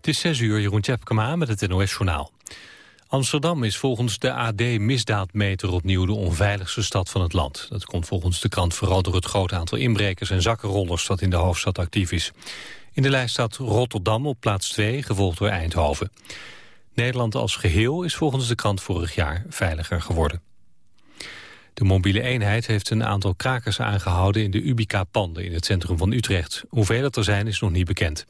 Het is 6 uur, Jeroen Tjepkema met het NOS-journaal. Amsterdam is volgens de AD-misdaadmeter opnieuw de onveiligste stad van het land. Dat komt volgens de krant vooral door het grote aantal inbrekers en zakkenrollers dat in de hoofdstad actief is. In de lijst staat Rotterdam op plaats 2, gevolgd door Eindhoven. Nederland als geheel is volgens de krant vorig jaar veiliger geworden. De mobiele eenheid heeft een aantal krakers aangehouden in de Ubica-panden in het centrum van Utrecht. Hoeveel het er zijn is nog niet bekend.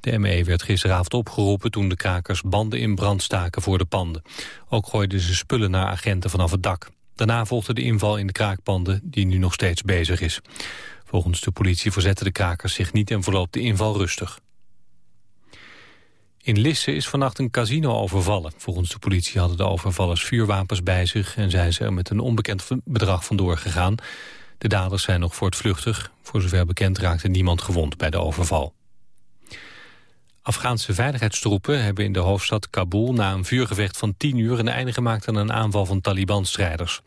De ME werd gisteravond opgeroepen toen de krakers banden in brand staken voor de panden. Ook gooiden ze spullen naar agenten vanaf het dak. Daarna volgde de inval in de kraakpanden die nu nog steeds bezig is. Volgens de politie verzetten de krakers zich niet en verloopt de inval rustig. In Lisse is vannacht een casino overvallen. Volgens de politie hadden de overvallers vuurwapens bij zich... en zijn ze er met een onbekend bedrag vandoor gegaan. De daders zijn nog voortvluchtig. Voor zover bekend raakte niemand gewond bij de overval. Afghaanse veiligheidstroepen hebben in de hoofdstad Kabul... na een vuurgevecht van tien uur een einde gemaakt aan een aanval van Taliban-strijders.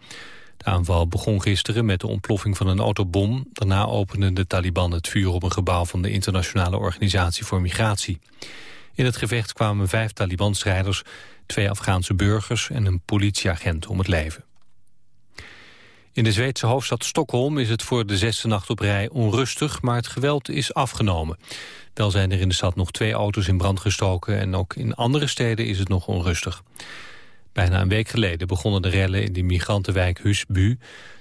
De aanval begon gisteren met de ontploffing van een autobom. Daarna openden de Taliban het vuur op een gebouw van de Internationale Organisatie voor Migratie. In het gevecht kwamen vijf Taliban-strijders, twee Afghaanse burgers en een politieagent om het leven. In de Zweedse hoofdstad Stockholm is het voor de zesde nacht op rij onrustig, maar het geweld is afgenomen. Wel zijn er in de stad nog twee auto's in brand gestoken en ook in andere steden is het nog onrustig. Bijna een week geleden begonnen de rellen in de migrantenwijk Husbu...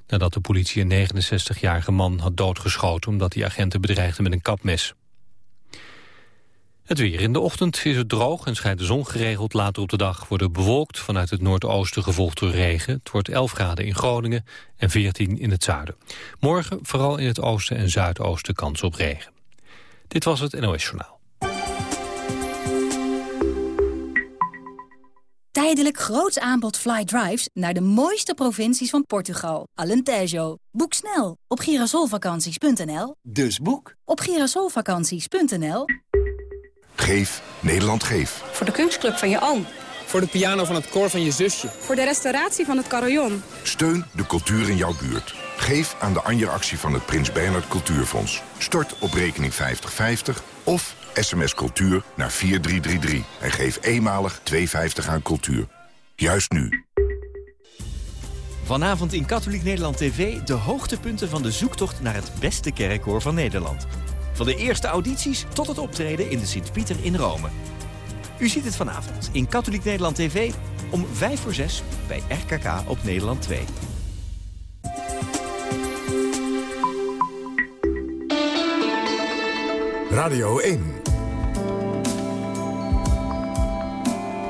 nadat de politie een 69-jarige man had doodgeschoten... omdat hij agenten bedreigde met een kapmes. Het weer. In de ochtend is het droog en schijnt de zon geregeld. Later op de dag wordt bewolkt vanuit het noordoosten gevolgd door regen. Het wordt 11 graden in Groningen en 14 in het zuiden. Morgen vooral in het oosten en zuidoosten kans op regen. Dit was het NOS Journaal. Tijdelijk groots aanbod fly drives naar de mooiste provincies van Portugal. Alentejo. Boek snel op girasolvakanties.nl. Dus boek op girasolvakanties.nl. Geef Nederland Geef. Voor de kunstclub van je oom. Voor de piano van het koor van je zusje. Voor de restauratie van het carillon. Steun de cultuur in jouw buurt. Geef aan de Anja-actie van het Prins Bernhard Cultuurfonds. Stort op rekening 5050 of sms cultuur naar 4333. En geef eenmalig 2,50 aan cultuur. Juist nu. Vanavond in Katholiek Nederland TV de hoogtepunten van de zoektocht naar het beste kerkkoor van Nederland. Van de eerste audities tot het optreden in de Sint-Pieter in Rome. U ziet het vanavond in Katholiek Nederland TV om 5 voor 6 bij RKK op Nederland 2. Radio 1.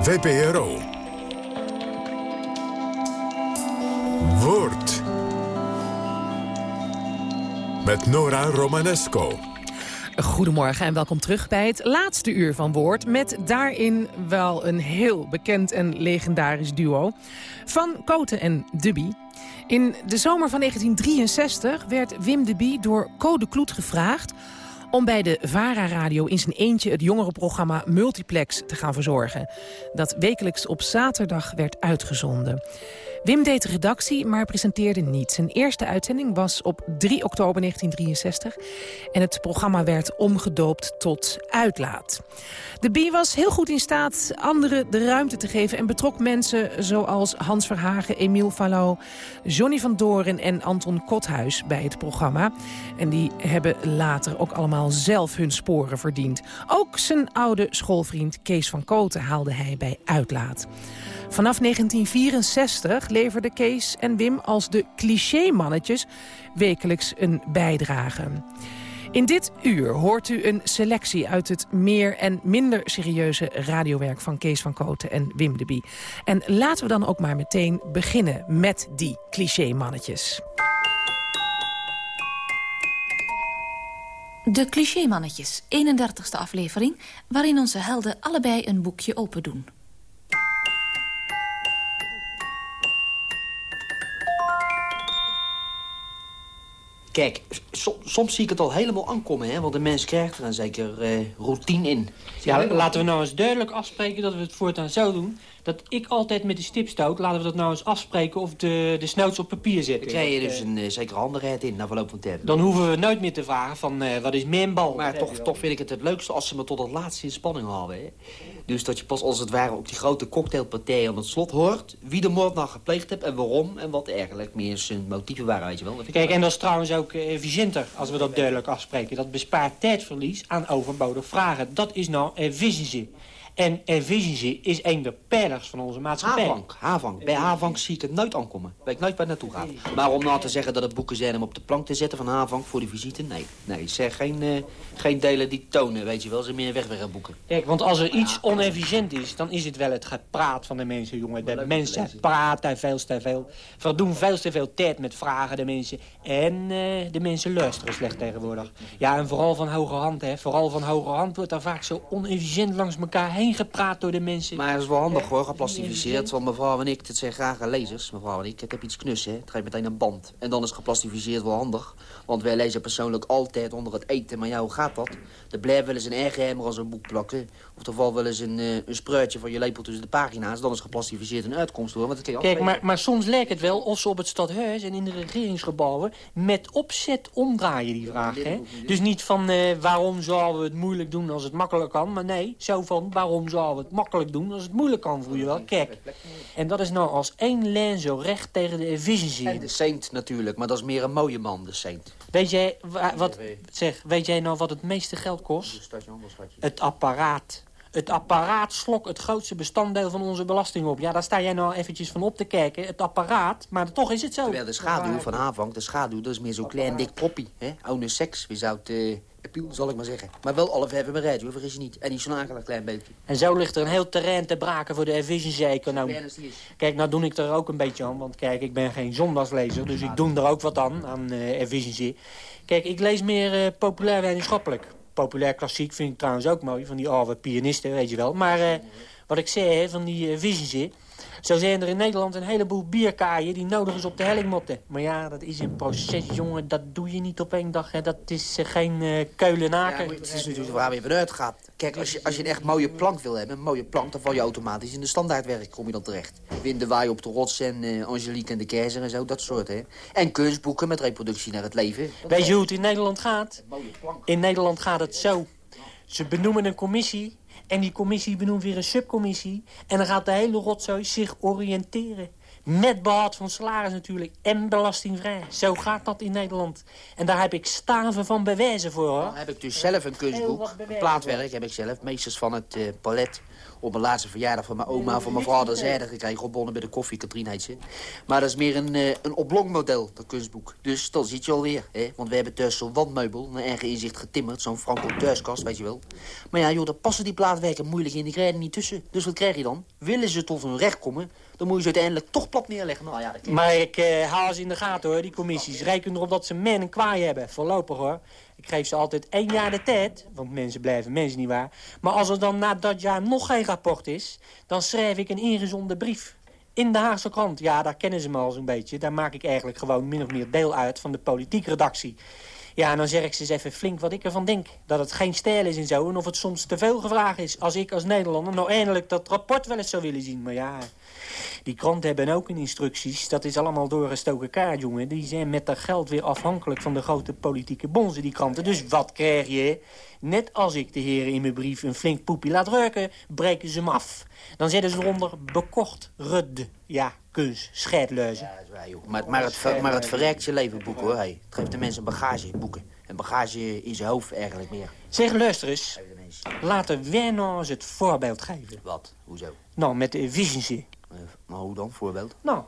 VPRO. Woord. Met Nora Romanesco. Goedemorgen en welkom terug bij het laatste uur van Woord... met daarin wel een heel bekend en legendarisch duo... van Koten en Dubby. In de zomer van 1963 werd Wim Dubby door Code Kloet gevraagd om bij de VARA-radio in zijn eentje het jongerenprogramma Multiplex te gaan verzorgen. Dat wekelijks op zaterdag werd uitgezonden. Wim deed de redactie, maar presenteerde niet. Zijn eerste uitzending was op 3 oktober 1963. En het programma werd omgedoopt tot Uitlaat. De B was heel goed in staat anderen de ruimte te geven... en betrok mensen zoals Hans Verhagen, Emiel Fallo... Johnny van Doren en Anton Kothuis bij het programma. En die hebben later ook allemaal zelf hun sporen verdiend. Ook zijn oude schoolvriend Kees van Koten haalde hij bij Uitlaat. Vanaf 1964 leverden Kees en Wim als de cliché-mannetjes wekelijks een bijdrage. In dit uur hoort u een selectie uit het meer en minder serieuze radiowerk van Kees van Koten en Wim de Bie. En laten we dan ook maar meteen beginnen met die cliché-mannetjes. De cliché-mannetjes, 31ste aflevering, waarin onze helden allebei een boekje open doen. Kijk, so- soms zie ik het al helemaal aankomen, hè. Want de mens krijgt er een zeker eh, routine in. Ja, laten we nou eens duidelijk afspreken dat we het voortaan zo doen. Dat ik altijd met de stip stoot. Laten we dat nou eens afspreken of de, de snoots op papier zetten. Dan krijg je dus eh, een eh, zekere handigheid in na verloop van tijd. Dan hoeven we nooit meer te vragen van eh, wat is mijn bal. Maar toch, toch vind ik het het leukste als ze me tot het laatste in spanning houden. Hè? Dus dat je pas als het ware op die grote cocktailpartij aan het slot hoort... wie de moord nou gepleegd heeft en waarom en wat eigenlijk meer zijn motieven waren, weet je wel. Kijk, en dat is trouwens ook efficiënter als we dat duidelijk afspreken. Dat bespaart tijdverlies aan overbodig vragen. Dat is nou efficiëntie. En efficiëntie is een der pijlers van onze maatschappij. Havank, Havank. Bij Havank zie ik het nooit aankomen. Weet ik nooit waar naartoe gaat. Maar om nou te zeggen dat het boeken zijn om op de plank te zetten van Havank voor de visite, nee. Nee, zeg geen, eh, geen delen die tonen, weet je wel. Ze meer wegwerkboeken. Kijk, want als er iets onefficiënt is, dan is het wel het gepraat van de mensen, jongen. De mensen praten veel te veel, verdoen veel te veel tijd met vragen, de mensen. En eh, de mensen luisteren slecht tegenwoordig. Ja, en vooral van hoge hand, hè. Vooral van hoge hand wordt daar vaak zo onefficiënt langs elkaar heen gepraat door de mensen. Maar het is wel handig hoor, geplastificeerd. Want mevrouw en ik, dat zijn graag lezers. Mevrouw en ik, het heb iets knus, hè. Het geeft meteen een band. En dan is geplastificeerd wel handig. Want wij lezen persoonlijk altijd onder het eten. Maar ja, hoe gaat dat? Er blijft wel eens een ergeheimer als een boek plakken. Of er valt wel eens een, eh, een spruitje van je lepel tussen de pagina's. Dan is geplastificeerd een uitkomst hoor. Want dat je Kijk, maar, maar soms lijkt het wel of ze op het stadhuis en in de regeringsgebouwen met opzet omdraaien die vraag. Hè? Dus niet van eh, waarom zouden we het moeilijk doen als het makkelijk kan. Maar nee, zo van waarom zouden we het makkelijk doen als het moeilijk kan, voel je wel. Kijk, en dat is nou als één lijn zo recht tegen de efficiëntie. En de Saint natuurlijk, maar dat is meer een mooie man, de Saint. Weet jij, wa- wat, zeg, weet jij nou wat het meeste geld kost? Het apparaat. Het apparaat slok het grootste bestanddeel van onze belasting op. Ja, daar sta jij nou eventjes van op te kijken. Het apparaat, maar toch is het zo. Terwijl de schaduw van Havank, de schaduw, dat is meer zo'n klein dik poppie. Hè? Oude seks, wie zou het... eh appeal, zal ik maar zeggen. Maar wel alle vijf hebben rijden, hoor, vergis je niet. En niet zo'n akelig klein beetje. En zo ligt er een heel terrein te braken voor de efficiency-economie. Kijk, nou doe ik er ook een beetje aan. Want kijk, ik ben geen zondagslezer, dus ik doe er ook wat aan, aan eh efficiëntie. Kijk, ik lees meer eh, populair wetenschappelijk. Populair klassiek vind ik trouwens ook mooi, van die oude pianisten, weet je wel. Maar eh, wat ik zei, van die efficiëntie... Zo zijn er in Nederland een heleboel bierkaaien die nodig is op de helling motten. Maar ja, dat is een proces, jongen. Dat doe je niet op één dag. Hè. Dat is eh, geen eh keulenaken. Ja, het is natuurlijk waar je vanuit gaat. Kijk, als je, als je een echt mooie plank wil hebben, een mooie plank... dan val je automatisch in de standaardwerk, kom je dan terecht. Windewaai op de rots en eh, Angelique en de keizer en zo, dat soort, hè. En kunstboeken met reproductie naar het leven. Weet je hoe het in Nederland gaat? In Nederland gaat het zo. Ze benoemen een commissie en die commissie benoemt weer een subcommissie. En dan gaat de hele rotzooi zich oriënteren. Met behoud van salaris natuurlijk en belastingvrij. Zo gaat dat in Nederland. En daar heb ik staven van bewijzen voor, hoor. Dan heb ik dus zelf een kunstboek, een plaatwerk heb ik zelf. Meesters van het eh, palet. Op mijn laatste verjaardag van mijn oma, van mijn vader zijde gekregen. Opbonnen bij de koffie, Katrien. Maar dat is meer een, eh, een dat kunstboek. Dus dan ziet je alweer, hè. Want we hebben thuis zo'n wandmeubel, een eigen inzicht getimmerd. Zo'n Franco thuiskast, weet je wel. Maar ja, joh, daar passen die plaatwerken moeilijk in. Die krijgen niet tussen. Dus wat krijg je dan? Willen ze tot hun recht komen, dan moet je ze uiteindelijk toch plat neerleggen. Nou ja, dat. Maar ik eh haal ze in de gaten, hoor, die commissies. Reken erop dat ze men en kwaai hebben. Voorlopig, hoor. Ik geef ze altijd één jaar de tijd. Want mensen blijven mensen, niet waar. Maar als er dan na dat jaar nog geen rapport is... dan schrijf ik een ingezonde brief. In de Haagse krant. Ja, daar kennen ze me al zo'n beetje. Daar maak ik eigenlijk gewoon min of meer deel uit van de politieke redactie. Ja, en dan zeg ik ze eens even flink wat ik ervan denk. Dat het geen stijl is en zo. En of het soms te veel gevraagd is. Als ik als Nederlander nou eindelijk dat rapport wel eens zou willen zien. Maar ja, die kranten hebben ook een instructies. Dat is allemaal doorgestoken kaart, jongen. Die zijn met dat geld weer afhankelijk van de grote politieke bonzen, die kranten. Dus wat krijg je? Net als ik de heren in mijn brief een flink poepie laat ruiken, breken ze hem af. Dan zetten ze eronder bekocht rudde. Ja, kunst, scheidluizen. Ja, dat is waar, joh. Maar, maar, het, maar het verrijkt je leven, boeken, hoor. Hey. Het geeft de mensen bagage, boeken. En bagage in zijn hoofd eigenlijk meer. Zeg, luister eens. Laten wij nou eens het voorbeeld geven. Wat? Hoezo? Nou, met de efficiëntie. Eh, maar hoe dan? Voorbeeld? Nou,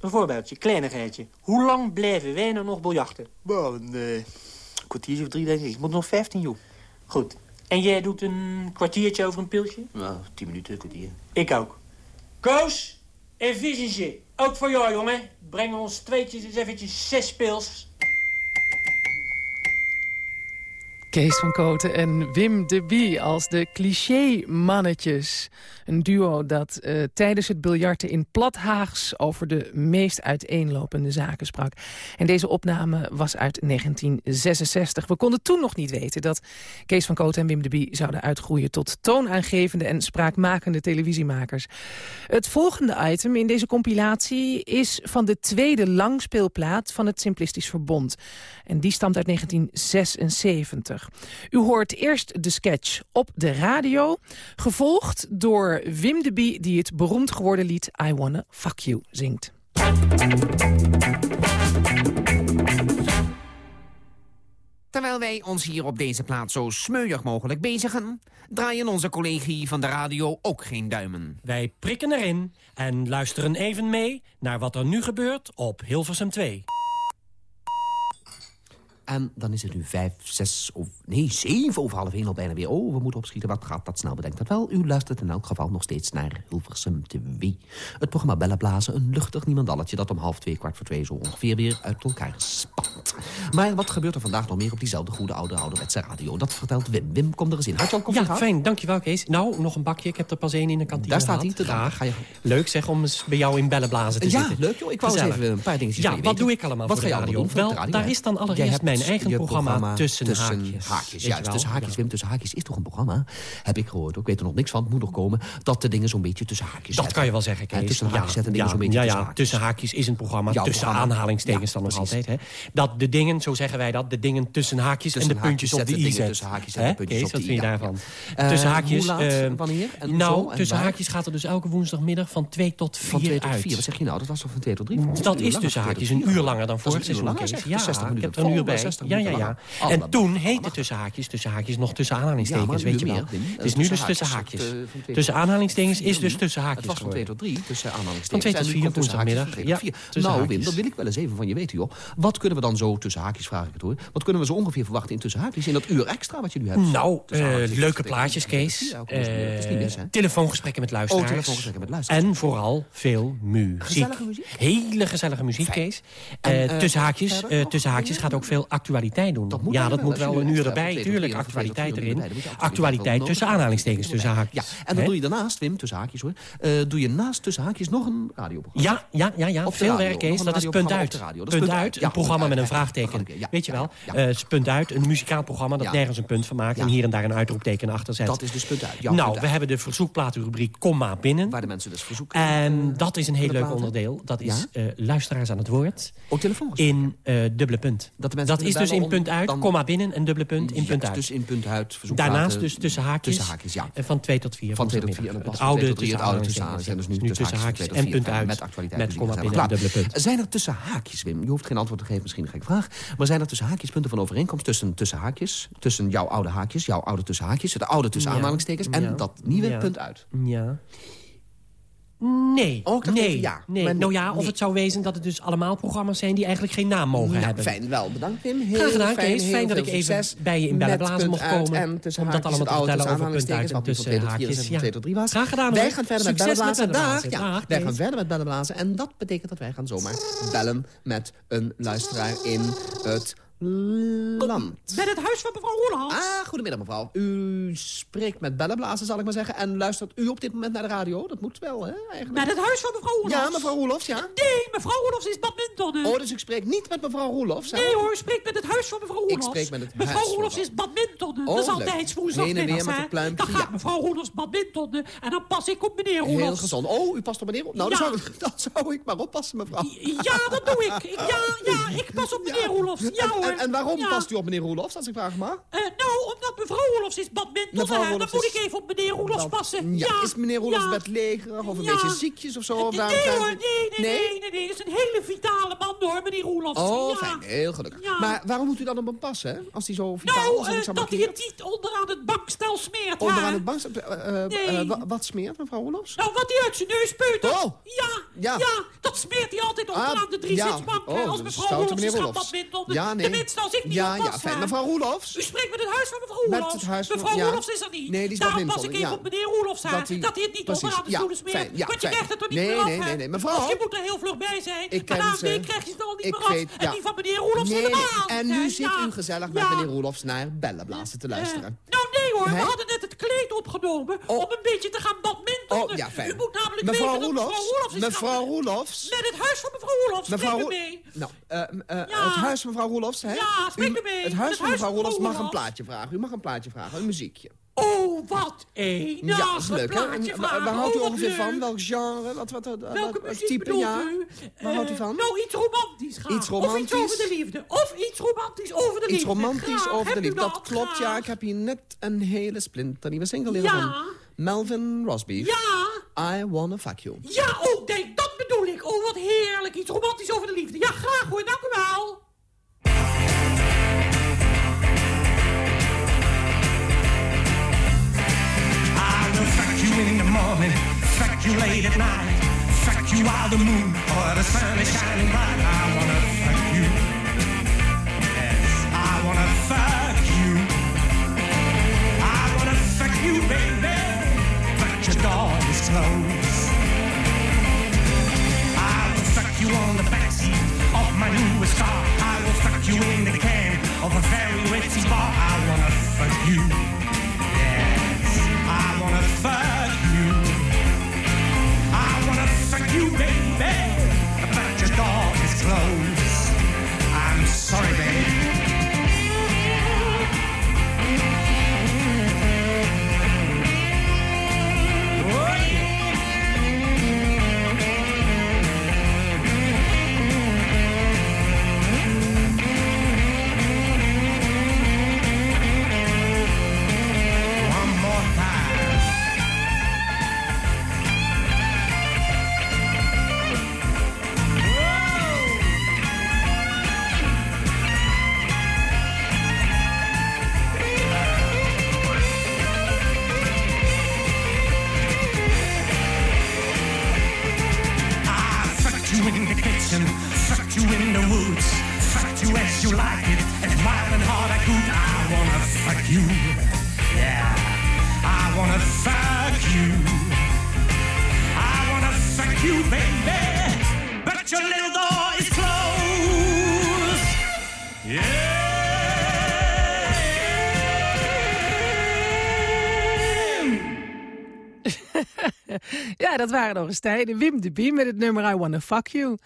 een voorbeeldje, kleinigheidje. Hoe lang blijven wij nou nog biljarten? Nou, een eh, kwartiertje of drie, denk ik. Ik moet nog 15, joh. Goed. En jij doet een kwartiertje over een pilsje? Nou, tien minuten, een kwartier. Ik ook. Koos, efficiëntie. Ook voor jou, jongen. Breng ons tweetjes eens eventjes zes pils. Kees van Koten en Wim de Bie als de cliché-mannetjes. Een duo dat uh, tijdens het biljarten in Plathaags... over de meest uiteenlopende zaken sprak. En deze opname was uit 1966. We konden toen nog niet weten dat Kees van Koten en Wim de Bie... zouden uitgroeien tot toonaangevende en spraakmakende televisiemakers. Het volgende item in deze compilatie is van de tweede langspeelplaat... van het Simplistisch Verbond. En die stamt uit 1976. U hoort eerst de sketch op de radio, gevolgd door Wim de Bie... die het beroemd geworden lied I Wanna Fuck You zingt. Terwijl wij ons hier op deze plaats zo smeuig mogelijk bezigen... draaien onze collega's van de radio ook geen duimen. Wij prikken erin en luisteren even mee naar wat er nu gebeurt op Hilversum 2. En dan is het nu vijf, zes of... Nee, zeven over half één al bijna weer. Oh, we moeten opschieten. Wat gaat dat snel? Bedenkt dat wel. U luistert in elk geval nog steeds naar Hilversum TV. Het programma Bellen Blazen. Een luchtig niemandalletje dat om half twee, kwart voor twee... zo ongeveer weer uit elkaar spat. Maar wat gebeurt er vandaag nog meer op diezelfde goede oude ouderwetse radio? Dat vertelt Wim. Wim, kom er eens in. Had je al koffie Ja, fijn. Dankjewel, Kees. Nou, nog een bakje. Ik heb er pas één in de kantine Daar staat hij te Graag. Ga je... Leuk zeg, om eens bij jou in Bellen Blazen te ja, zitten. Ja, leuk joh. Ik wou eens even een paar dingetjes Ja, wat doe ik allemaal wat voor de radio? Wel, daar is dan allereerst mijn eigen programma, tussen, haakjes. haakjes juist, tussen haakjes. Wim, tussen haakjes is toch een programma? Heb ik gehoord. Ik weet er nog niks van. Het moet nog komen. Dat de dingen zo'n beetje tussen haakjes Dat kan je wel zeggen, Kees. tussen haakjes zetten dingen zo'n beetje ja, tussen ja, haakjes. tussen haakjes is een programma. tussen aanhalingstekens dan nog altijd. Hè? Dat de dingen, zo zeggen wij dat, de dingen tussen haakjes en de puntjes op de i zet. Tussen haakjes en de puntjes op de wat i. vind je daarvan? Uh, tussen haakjes. Uh, wanneer? Nou, tussen haakjes gaat er dus elke woensdagmiddag van 2 tot 4 Van 2 tot uit. 4. Wat zeg je nou? Dat was toch van 2 tot 3? Dat is tussen haakjes een uur langer dan vorig seizoen, Kees. Ja, ik heb er een uur bij. Ja, ja, ja. En toen heette tussen haakjes, tussen haakjes nog tussen aanhalingstekens, weet je wel. Het is nu dus tussen haakjes. Tussen aanhalingstekens is dus tussen haakjes Het was van 2 tot 3, tussen Van aanhalingstekens. 2 tot 4 woensdagmiddag. Ja, Nou Wim, dat wil ik wel eens even van je weten, joh. Wat kunnen we dan zo tussen haakjes, vraag ik het hoor. Wat kunnen we zo ongeveer verwachten in tussen haakjes? In dat uur extra wat je nu hebt? Nou, leuke plaatjes, Kees. Telefoongesprekken met luisteraars. Oh, telefoongesprekken met luisteraars. En vooral veel muziek. Gezellige muziek? Hele gezellige muziek, Kees. Tussen haakjes tussen haakjes gaat ook veel actualiteit doen. Ja, dat moet wel een uur erbij. Tuurlijk, actualiteit erin. Actualiteit tussen aanhalingstekens, tussen haakjes. Ja, en dan doe je daarnaast, Wim, tussen haakjes hoor... doe je naast tussen haakjes nog een radioprogramma. Ja, ja, ja, ja. veel werk, Kees. Dat is punt uit. Punt uit, een programma met een vraagteken. Weet je wel? Punt uit, een muzikaal programma dat nergens een punt van maakt... en hier en daar een uitroepteken achter zet. Dat is dus punt uit. Nou, we hebben de verzoekplatenrubriek Komma binnen. Waar de mensen dus verzoeken. En dat is een heel leuk onderdeel. Dat is luisteraars aan het woord. Oh, telefoon. In dubbele punt. Dat is dus in punt uit, komma binnen en dubbele punt in punt uit. Dus in punt uit, Daarnaast dus tussen haakjes. Tussen haakjes, ja. Van 2 tot 4. Van 2 tot 4. Het oude tussen haakjes. Dus nu tussen haakjes en punt uit. Met actualiteit. Met komma binnen en dubbele punt. Zijn er tussen haakjes, Wim? Je hoeft geen antwoord te geven, misschien een gekke vraag. Maar zijn er tussen haakjes punten van overeenkomst tussen tussen haakjes? Tussen jouw oude haakjes, jouw oude tussen haakjes, het oude tussen aanhalingstekens en dat nieuwe punt uit? Ja. Nee, Ook dat nee, ja. nee. Nou ja, of nee. het zou wezen dat het dus allemaal programma's zijn... die eigenlijk geen naam mogen Nou, hebben. fijn, wel. Bedankt, Wim. Heel Graag gedaan, fijn, Kees. Fijn dat ik even bij je in Bellenblazen mocht komen. En om dat allemaal te vertellen over punt uit en wat tussen van 2 tot 4 haakjes. Ja. 2 tot 3 was. Graag gedaan, Wij gaan verder met bellenblazen. Dag, bellenblazen. ja. Wij gaan verder met bellenblazen. En dat betekent dat wij gaan zomaar bellen met een luisteraar in het land. Met het huis van mevrouw Roeland. Ah, goedemiddag mevrouw. U spreekt met bellenblazen, zal ik maar zeggen. En luistert u op dit moment naar de radio? Dat moet wel, hè, eigenlijk. Met het huis van mevrouw Roelofs. Ja, mevrouw Roelofs, ja. Nee, mevrouw Roelofs is badmintonnen. Oh, dus ik spreek niet met mevrouw Roelofs, hè? Nee hoor, u spreekt met het huis van mevrouw Roelofs. Ik spreek met het mevrouw huis Roelofs is badmintonnen. Oh, dat is altijd woensdagmiddags, het pluimpje, Dan gaat ja. mevrouw Roelofs badmintonnen. En dan pas ik op meneer Roelofs. Heel gezond. Oh, u past op meneer Roelofs. Nou, Ja. dan, zou, dan zou ik maar oppassen, mevrouw. Ja, dat doe ik. Ik- Ja, ja, ik pas op meneer Roelofs. Ja En, hoor. En, en waarom Ja. past u op meneer Roelofs, als ik vraag mag? Eh, nou, omdat mevrouw Roelofs is badmintonnen. Mevrouw hè. Dan moet ik even op meneer Roelofs passen. Ja, Ja, is meneer Roelofs bedlegerig of een beetje ziekjes of zo? Of Nee daarom hoor, nee, nee, nee, nee, nee. Het is een hele vitale man hoor, meneer Roelofs. Oh, fijn. Heel gelukkig. Maar waarom moet u dan op hem passen, hè? Als hij zo vitaal Nou, is eh, zou dat hij het niet onderaan het bankstel smeert, Onderaan het bank... eh, eh, Nee. eh, wa- wat smeert, mevrouw Roelofs? Nou, wat hij uit zijn neus peutert. Oh. Ja, Ja. dat smeert hij altijd onderaan Ah, de drie zitsbank. Oh, dat Als mevrouw Roelofs Roelofs. badmintonnen, Ja, nee, dan tenminste als ik niet Ja, op ja, fijn. Mevrouw Roelofs? U spreekt met het huis van mevrouw Met Roelofs. het huis van- mevrouw ja. Roelofs is er niet. Nee, die is Daarom pas ik even ja. op meneer Roelofs aan. Dat Dat, hij- het niet precies, onder aan de ja, stoelen smeert. ja, Want je krijgt het er niet Nee, meer af, nee, nee, nee, mevrouw. Dus je moet er heel vlug bij zijn. Ik maar ken na een krijg je het al niet Ik meer af. En die van meneer Roelofs helemaal. En nu zit u gezellig met meneer Roelofs naar bellenblazen te luisteren. Nou nee hoor, we hadden net het kleed opgenomen om een beetje te gaan badmintonen. Oh, ja, fijn. U moet namelijk Mevrouw Roelofs, Roelofs mevrouw Roelofs. Met het huis van mevrouw Roelofs, Mevrouw spreek u Roel- mee. Nou, eh, eh, het huis van mevrouw Roelofs, hè? Ja, spreek U- u mee. Het huis van mevrouw van Roelofs mag een plaatje vragen. U mag een plaatje vragen, een muziekje. Oh, wat een. ja, dat is leuk, hè? Wa- waar, houdt u Oh, ongeveer van? Welk genre? Wat, wat, wat, type? ja? Waar houdt u Eh, van? Nou, iets romantisch graag. Iets Of iets romantisch? over de liefde. Of iets romantisch over de liefde. Iets romantisch over de liefde. Dat klopt, ja. Ik heb hier net een hele splinternieuwe single leren Ja. van Melvin Rosby. Ja. I Wanna Fuck You. Ja, oh, nee, dat bedoel ik. Oh, wat heerlijk. Iets romantisch over de liefde. Ja, graag hoor. Dank u wel. In the morning, fuck you late at night, fuck you while the moon or the sun is shining bright. I wanna fuck you. Yes, I wanna fuck you. I wanna fuck you, baby, but your door is closed. I will fuck you on the backseat of my newest car. I will fuck you in the can of a very witty bar. I wanna fuck you. Ja, dat waren nog eens tijden. Wim de Bie met het nummer I Wanna Fuck You.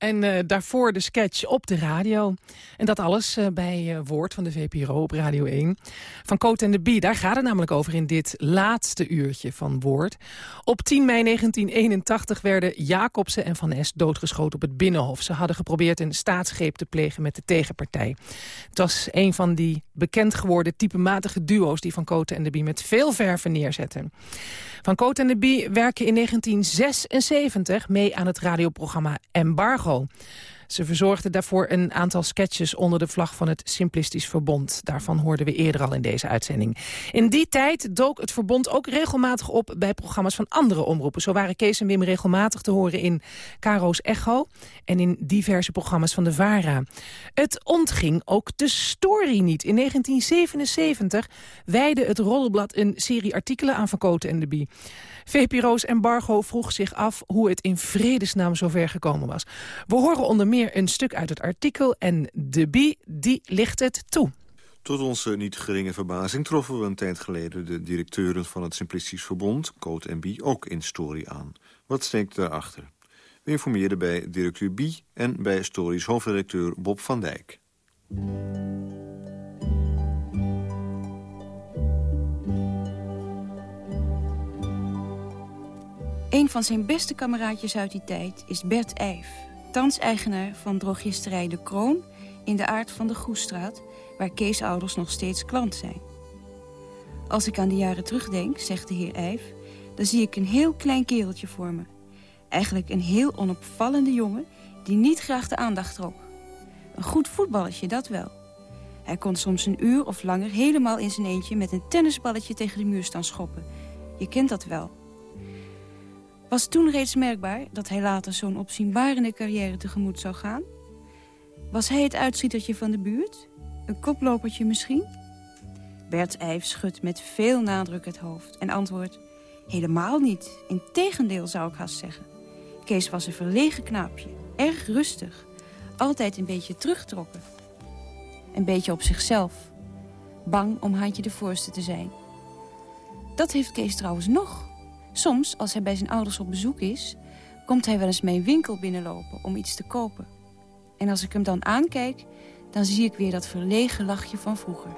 En eh, daarvoor de sketch op de radio. En dat alles eh, bij eh, Woord van de VPRO op Radio 1. Van Coat en de Bie, daar gaat het namelijk over in dit laatste uurtje van Woord. Op 10 mei 1981 werden Jacobsen en Van Es doodgeschoten op het Binnenhof. Ze hadden geprobeerd een staatsgreep te plegen met de tegenpartij. Het was een van die bekend geworden typematige duo's... die Van Cote en de Bie met veel verven neerzetten. Van Cote en de Bie werken in 1976 mee aan het radioprogramma Embargo. Ze verzorgden daarvoor een aantal sketches onder de vlag van het Simplistisch Verbond. Daarvan hoorden we eerder al in deze uitzending. In die tijd dook het verbond ook regelmatig op bij programma's van andere omroepen. Zo waren Kees en Wim regelmatig te horen in Caro's Echo en in diverse programma's van de VARA. Het ontging ook de story niet. In 1977 wijde het Roddelblad een serie artikelen aan Van Koten en de Bie. VPRO's embargo vroeg zich af hoe het in vredesnaam zover gekomen was. We horen onder meer een stuk uit het artikel en de Bie die ligt het toe. Tot onze niet geringe verbazing troffen we een tijd geleden... de directeuren van het Simplistisch Verbond, en Bie, ook in Story aan. Wat steekt daarachter? We informeerden bij directeur Bie en bij Story's hoofdredacteur Bob van Dijk. Een van zijn beste kameraadjes uit die tijd is Bert Eijf. Thans eigenaar van drogisterij De Kroon in de aard van de Goestraat... waar Kees ouders nog steeds klant zijn. Als ik aan de jaren terugdenk, zegt de heer Eijf... dan zie ik een heel klein kereltje voor me. Eigenlijk een heel onopvallende jongen die niet graag de aandacht trok. Een goed voetballetje, dat wel. Hij kon soms een uur of langer helemaal in zijn eentje... met een tennisballetje tegen de muur staan schoppen. Je kent dat wel. Was toen reeds merkbaar dat hij later zo'n opzienbarende carrière tegemoet zou gaan? Was hij het uitschietertje van de buurt? Een koplopertje misschien? Bert Eijf schudt met veel nadruk het hoofd en antwoordt... Helemaal niet. Integendeel zou ik haast zeggen. Kees was een verlegen knaapje. Erg rustig. Altijd een beetje teruggetrokken. Een beetje op zichzelf. Bang om Handje de voorste te zijn. Dat heeft Kees trouwens nog. Soms, als hij bij zijn ouders op bezoek is... komt hij wel eens mijn winkel binnenlopen om iets te kopen. En als ik hem dan aankijk, dan zie ik weer dat verlegen lachje van vroeger.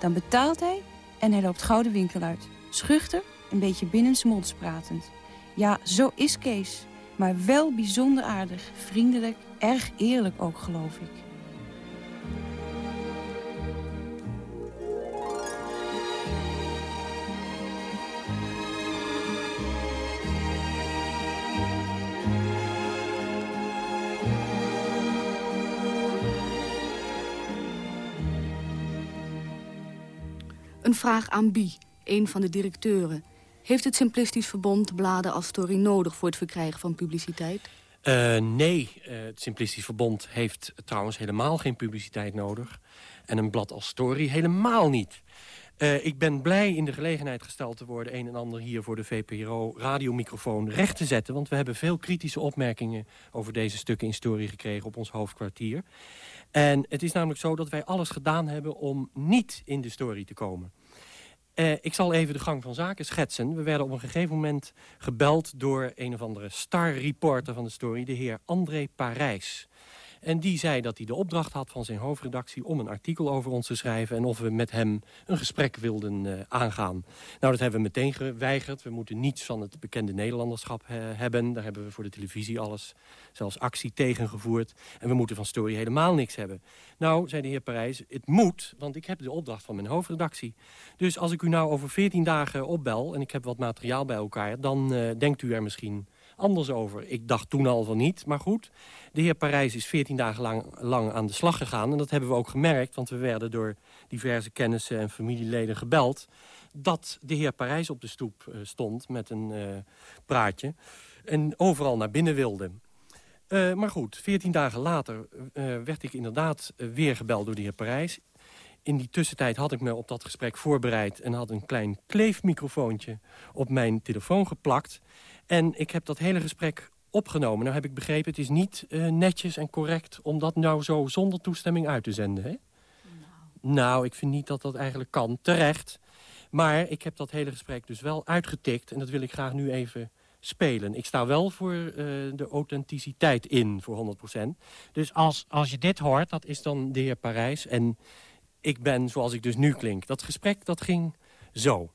Dan betaalt hij en hij loopt gauw de winkel uit. Schuchter, een beetje binnensmonds pratend. Ja, zo is Kees. Maar wel bijzonder aardig, vriendelijk, erg eerlijk ook, geloof ik. Een vraag aan Bie, een van de directeuren. Heeft het Simplistisch Verbond bladen als story nodig... voor het verkrijgen van publiciteit? Uh, nee, uh, het Simplistisch Verbond heeft trouwens helemaal geen publiciteit nodig. En een blad als story helemaal niet. Uh, ik ben blij in de gelegenheid gesteld te worden... een en ander hier voor de VPRO-radiomicrofoon recht te zetten. Want we hebben veel kritische opmerkingen over deze stukken in story gekregen... op ons hoofdkwartier. En het is namelijk zo dat wij alles gedaan hebben om niet in de story te komen. Uh, ik zal even de gang van zaken schetsen. We werden op een gegeven moment gebeld door een of andere star-reporter van de story... de heer André Parijs. En die zei dat hij de opdracht had van zijn hoofdredactie... om een artikel over ons te schrijven... en of we met hem een gesprek wilden uh, aangaan. Nou, dat hebben we meteen geweigerd. We moeten niets van het bekende Nederlanderschap uh, hebben. Daar hebben we voor de televisie alles, zelfs actie tegengevoerd. En we moeten van Story helemaal niks hebben. Nou, zei de heer Parijs, het moet, want ik heb de opdracht van mijn hoofdredactie. Dus als ik u nou over 14 dagen opbel... en ik heb wat materiaal bij elkaar... dan uh, denkt u er misschien anders over. Ik dacht toen al van niet, maar goed. De heer Parijs is 14 dagen lang, lang aan de slag gegaan. En dat hebben we ook gemerkt, want we werden door diverse kennissen en familieleden gebeld... dat de heer Parijs op de stoep uh, stond met een uh, praatje en overal naar binnen wilde. Uh, maar goed, 14 dagen later werd ik inderdaad weer gebeld door de heer Parijs. In die tussentijd had ik me op dat gesprek voorbereid... en had een klein kleefmicrofoontje op mijn telefoon geplakt. En ik heb dat hele gesprek opgenomen. Nou heb ik begrepen, het is niet uh, netjes en correct... om dat nou zo zonder toestemming uit te zenden, hè? Nou. nou, ik vind niet dat dat eigenlijk kan. Terecht. Maar ik heb dat hele gesprek dus wel uitgetikt... en dat wil ik graag nu even spelen. Ik sta wel voor uh, de authenticiteit in, voor 100%. Dus als, als je dit hoort, dat is dan de heer Parijs... en ik ben zoals ik dus nu klink. Dat gesprek, dat ging zo.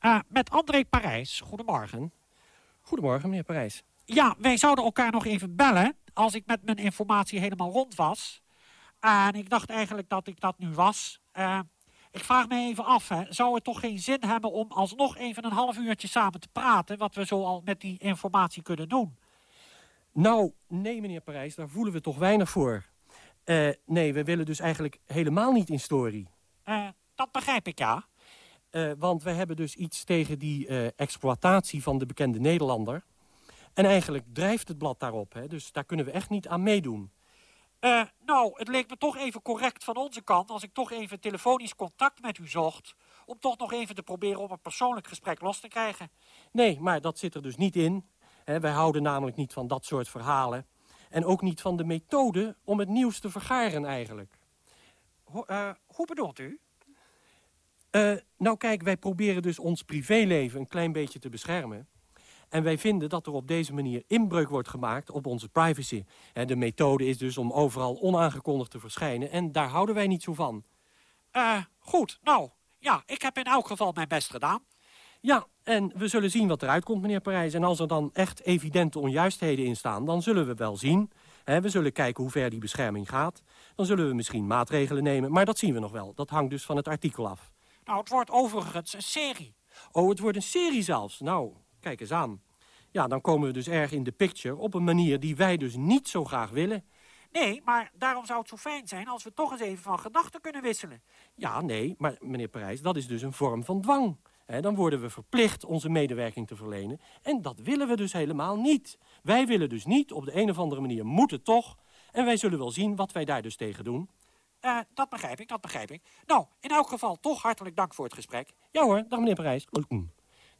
Uh, met André Parijs, goedemorgen. Goedemorgen, meneer Parijs. Ja, wij zouden elkaar nog even bellen als ik met mijn informatie helemaal rond was. En ik dacht eigenlijk dat ik dat nu was. Uh, ik vraag me even af, hè, zou het toch geen zin hebben om alsnog even een half uurtje samen te praten... wat we zo al met die informatie kunnen doen? Nou, nee meneer Parijs, daar voelen we toch weinig voor. Uh, nee, we willen dus eigenlijk helemaal niet in story. Uh, dat begrijp ik, ja. Uh, want we hebben dus iets tegen die uh, exploitatie van de bekende Nederlander. En eigenlijk drijft het blad daarop, hè? dus daar kunnen we echt niet aan meedoen. Uh, nou, het leek me toch even correct van onze kant... als ik toch even telefonisch contact met u zocht... om toch nog even te proberen om een persoonlijk gesprek los te krijgen. Nee, maar dat zit er dus niet in. Hè, wij houden namelijk niet van dat soort verhalen. En ook niet van de methode om het nieuws te vergaren eigenlijk. Ho hoe bedoelt u? Uh, nou kijk, wij proberen dus ons privéleven een klein beetje te beschermen. En wij vinden dat er op deze manier inbreuk wordt gemaakt op onze privacy. De methode is dus om overal onaangekondigd te verschijnen. En daar houden wij niet zo van. Uh, goed, nou, ja, ik heb in elk geval mijn best gedaan. Ja, en we zullen zien wat eruit komt, meneer Parijs. En als er dan echt evidente onjuistheden in staan, dan zullen we wel zien. We zullen kijken hoe ver die bescherming gaat. Dan zullen we misschien maatregelen nemen, maar dat zien we nog wel. Dat hangt dus van het artikel af. Nou, het wordt overigens een serie. Oh, het wordt een serie zelfs. Nou, kijk eens aan. Ja, dan komen we dus erg in de picture op een manier die wij dus niet zo graag willen. Nee, maar daarom zou het zo fijn zijn als we toch eens even van gedachten kunnen wisselen. Ja, nee, maar meneer Parijs, dat is dus een vorm van dwang. He, dan worden we verplicht onze medewerking te verlenen. En dat willen we dus helemaal niet. Wij willen dus niet, op de een of andere manier moet het toch... En wij zullen wel zien wat wij daar dus tegen doen. Uh, dat begrijp ik, dat begrijp ik. Nou, in elk geval toch hartelijk dank voor het gesprek. Ja hoor, dag meneer Parijs.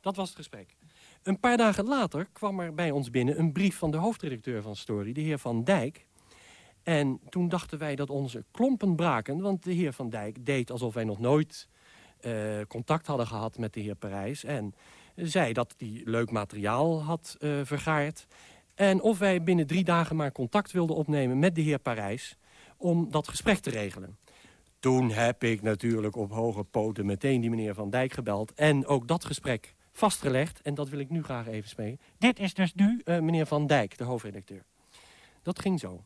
Dat was het gesprek. Een paar dagen later kwam er bij ons binnen een brief van de hoofdredacteur van Story, de heer Van Dijk. En toen dachten wij dat onze klompen braken, want de heer Van Dijk deed alsof wij nog nooit uh, contact hadden gehad met de heer Parijs. En zei dat hij leuk materiaal had uh, vergaard. En of wij binnen drie dagen maar contact wilden opnemen met de heer Parijs... om dat gesprek te regelen. Toen heb ik natuurlijk op hoge poten meteen die meneer Van Dijk gebeld... en ook dat gesprek vastgelegd. En dat wil ik nu graag even spreken. Dit is dus nu uh, meneer Van Dijk, de hoofdredacteur. Dat ging zo.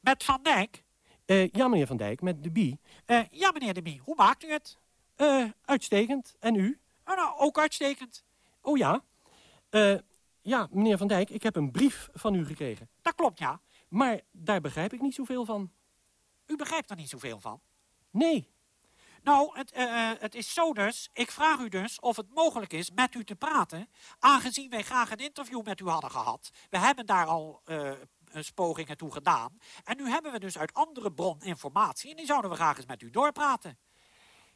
Met Van Dijk? Uh, ja, meneer Van Dijk, met de Bie. Uh, ja, meneer de Bie, hoe maakt u het? uitstekend. En u? Oh, nou, ook uitstekend. Oh ja? ja, meneer Van Dijk, ik heb een brief van u gekregen. Dat klopt, ja. Maar daar begrijp ik niet zoveel van. U begrijpt er niet zoveel van? Nee. Nou, het, uh, het is zo dus. Ik vraag u dus of het mogelijk is met u te praten... aangezien wij graag een interview met u hadden gehad. We hebben daar al uh, pogingen toe gedaan. En nu hebben we dus uit andere bron informatie... en die zouden we graag eens met u doorpraten.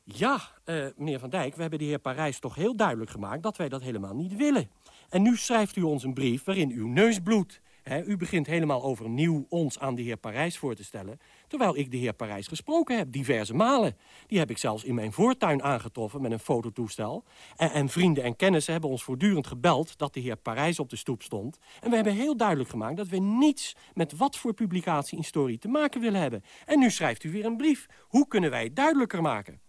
Ja, uh, meneer Van Dijk, we hebben de heer Parijs toch heel duidelijk gemaakt... dat wij dat helemaal niet willen. En nu schrijft u ons een brief waarin uw neus bloedt u begint helemaal overnieuw ons aan de heer Parijs voor te stellen... terwijl ik de heer Parijs gesproken heb, diverse malen. Die heb ik zelfs in mijn voortuin aangetroffen met een fototoestel. En, en vrienden en kennissen hebben ons voortdurend gebeld... dat de heer Parijs op de stoep stond. En we hebben heel duidelijk gemaakt dat we niets... met wat voor publicatie in Story te maken willen hebben. En nu schrijft u weer een brief. Hoe kunnen wij het duidelijker maken?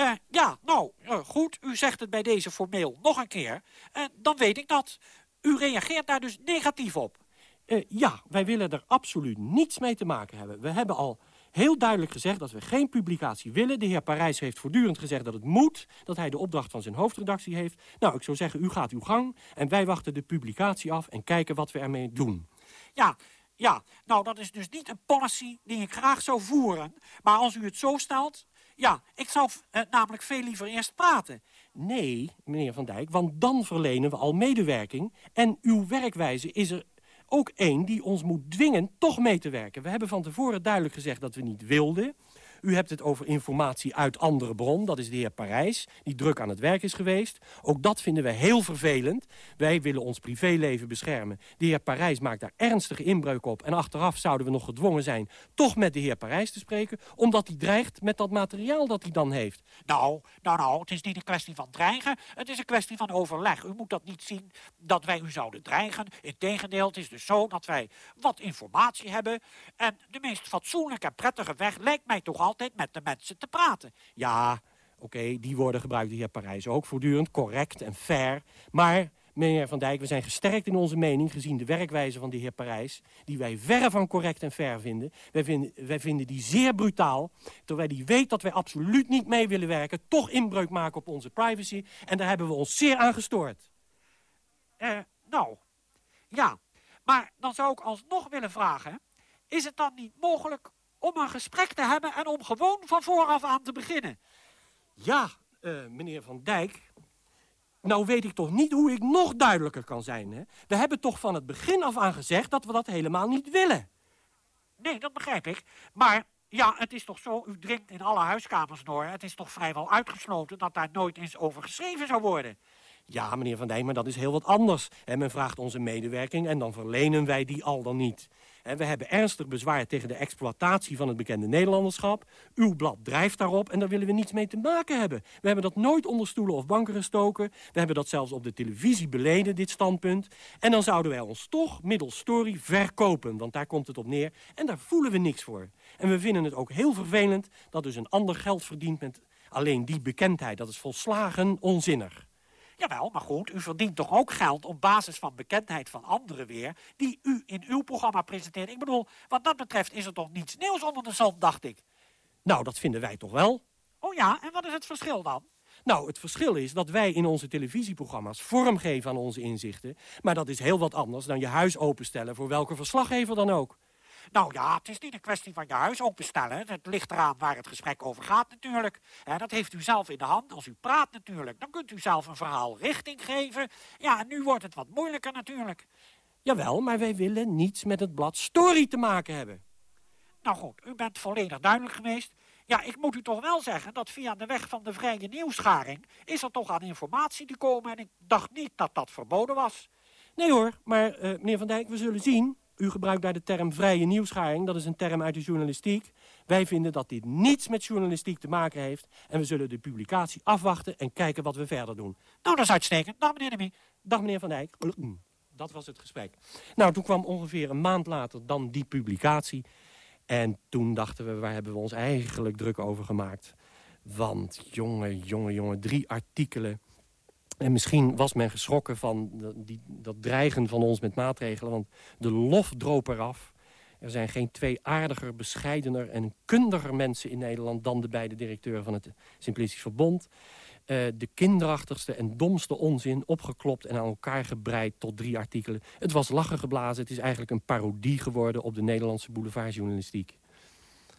Uh, ja, nou, uh, goed, u zegt het bij deze formeel nog een keer. En uh, dan weet ik dat. U reageert daar dus negatief op. Uh, ja, wij willen er absoluut niets mee te maken hebben. We hebben al heel duidelijk gezegd dat we geen publicatie willen. De heer Parijs heeft voortdurend gezegd dat het moet. Dat hij de opdracht van zijn hoofdredactie heeft. Nou, ik zou zeggen, u gaat uw gang. En wij wachten de publicatie af en kijken wat we ermee doen. Ja, ja. Nou, dat is dus niet een policy die ik graag zou voeren. Maar als u het zo stelt... Ja, ik zou uh, namelijk veel liever eerst praten. Nee, meneer Van Dijk, want dan verlenen we al medewerking... en uw werkwijze is er ook één die ons moet dwingen toch mee te werken. We hebben van tevoren duidelijk gezegd dat we niet wilden. U hebt het over informatie uit andere bron. Dat is de heer Parijs, die druk aan het werk is geweest. Ook dat vinden we heel vervelend. Wij willen ons privéleven beschermen. De heer Parijs maakt daar ernstige inbreuk op. En achteraf zouden we nog gedwongen zijn toch met de heer Parijs te spreken... omdat hij dreigt met dat materiaal dat hij dan heeft. Nou, nou, nou, het is niet een kwestie van dreigen. Het is een kwestie van overleg. U moet dat niet zien dat wij u zouden dreigen. Integendeel, het is dus zo dat wij wat informatie hebben. En de meest fatsoenlijke en prettige weg lijkt mij toch al altijd met de mensen te praten. Ja, oké, die woorden gebruikt de heer Parijs ook voortdurend. Correct en fair. Maar, meneer Van Dijk, we zijn gesterkt in onze mening... gezien de werkwijze van de heer Parijs... die wij verre van correct en fair vinden. Wij vinden, wij vinden die zeer brutaal. Terwijl die weet dat wij absoluut niet mee willen werken... toch inbreuk maken op onze privacy. En daar hebben we ons zeer aan gestoord. Uh, nou, ja. Maar dan zou ik alsnog willen vragen... is het dan niet mogelijk om een gesprek te hebben en om gewoon van vooraf aan te beginnen. Ja, uh, meneer Van Dijk. Nou weet ik toch niet hoe ik nog duidelijker kan zijn. Hè? We hebben toch van het begin af aan gezegd dat we dat helemaal niet willen. Nee, dat begrijp ik. Maar ja, het is toch zo, u drinkt in alle huiskamers door. Het is toch vrijwel uitgesloten dat daar nooit eens over geschreven zou worden. Ja, meneer Van Dijk, maar dat is heel wat anders. En men vraagt onze medewerking en dan verlenen wij die al dan niet. We hebben ernstig bezwaar tegen de exploitatie van het bekende Nederlanderschap. Uw blad drijft daarop en daar willen we niets mee te maken hebben. We hebben dat nooit onder stoelen of banken gestoken. We hebben dat zelfs op de televisie beleden, dit standpunt. En dan zouden wij ons toch middels story verkopen, want daar komt het op neer. En daar voelen we niks voor. En we vinden het ook heel vervelend dat dus een ander geld verdient met alleen die bekendheid. Dat is volslagen onzinnig. Jawel, maar goed, u verdient toch ook geld op basis van bekendheid van anderen weer... die u in uw programma presenteert. Ik bedoel, wat dat betreft is er toch niets nieuws onder de zon, dacht ik. Nou, dat vinden wij toch wel. Oh ja, en wat is het verschil dan? Nou, het verschil is dat wij in onze televisieprogramma's vorm geven aan onze inzichten. Maar dat is heel wat anders dan je huis openstellen voor welke verslaggever dan ook. Nou ja, het is niet een kwestie van je huis openstellen. Het ligt eraan waar het gesprek over gaat natuurlijk. dat heeft u zelf in de hand. Als u praat natuurlijk, dan kunt u zelf een verhaal richting geven. Ja, en nu wordt het wat moeilijker natuurlijk. Jawel, maar wij willen niets met het blad Story te maken hebben. Nou goed, u bent volledig duidelijk geweest. Ja, ik moet u toch wel zeggen dat via de weg van de vrije nieuwsgaring... is er toch aan informatie te komen en ik dacht niet dat dat verboden was. Nee hoor, maar uh, meneer Van Dijk, we zullen zien. U gebruikt daar de term vrije nieuwsgaring, dat is een term uit de journalistiek. Wij vinden dat dit niets met journalistiek te maken heeft... en we zullen de publicatie afwachten en kijken wat we verder doen. Nou, dat is uitstekend. Dag meneer Demi. Dag meneer Van Dijk. Dat was het gesprek. Nou, toen kwam ongeveer een maand later dan die publicatie... En toen dachten we, waar hebben we ons eigenlijk druk over gemaakt? Want, jongen, jongen, jongen, drie artikelen. En misschien was men geschrokken van die, dat dreigen van ons met maatregelen. Want de lof droop eraf. Er zijn geen twee aardiger, bescheidener en kundiger mensen in Nederland... dan de beide directeuren van het Simplistisch Verbond. Uh, de kinderachtigste en domste onzin opgeklopt en aan elkaar gebreid tot drie artikelen. Het was lachen geblazen. Het is eigenlijk een parodie geworden op de Nederlandse boulevardjournalistiek.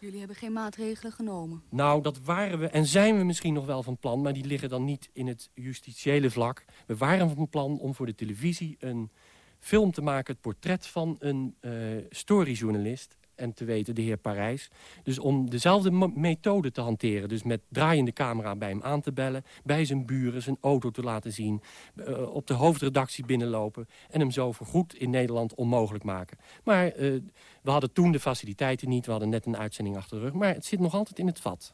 Jullie hebben geen maatregelen genomen? Nou, dat waren we en zijn we misschien nog wel van plan... maar die liggen dan niet in het justitiële vlak. We waren van plan om voor de televisie een film te maken... het portret van een uh, storyjournalist en te weten de heer Parijs. Dus om dezelfde methode te hanteren. Dus met draaiende camera bij hem aan te bellen... bij zijn buren zijn auto te laten zien... Uh, op de hoofdredactie binnenlopen... en hem zo voorgoed in Nederland onmogelijk maken. Maar uh, we hadden toen de faciliteiten niet. We hadden net een uitzending achter de rug. Maar het zit nog altijd in het vat.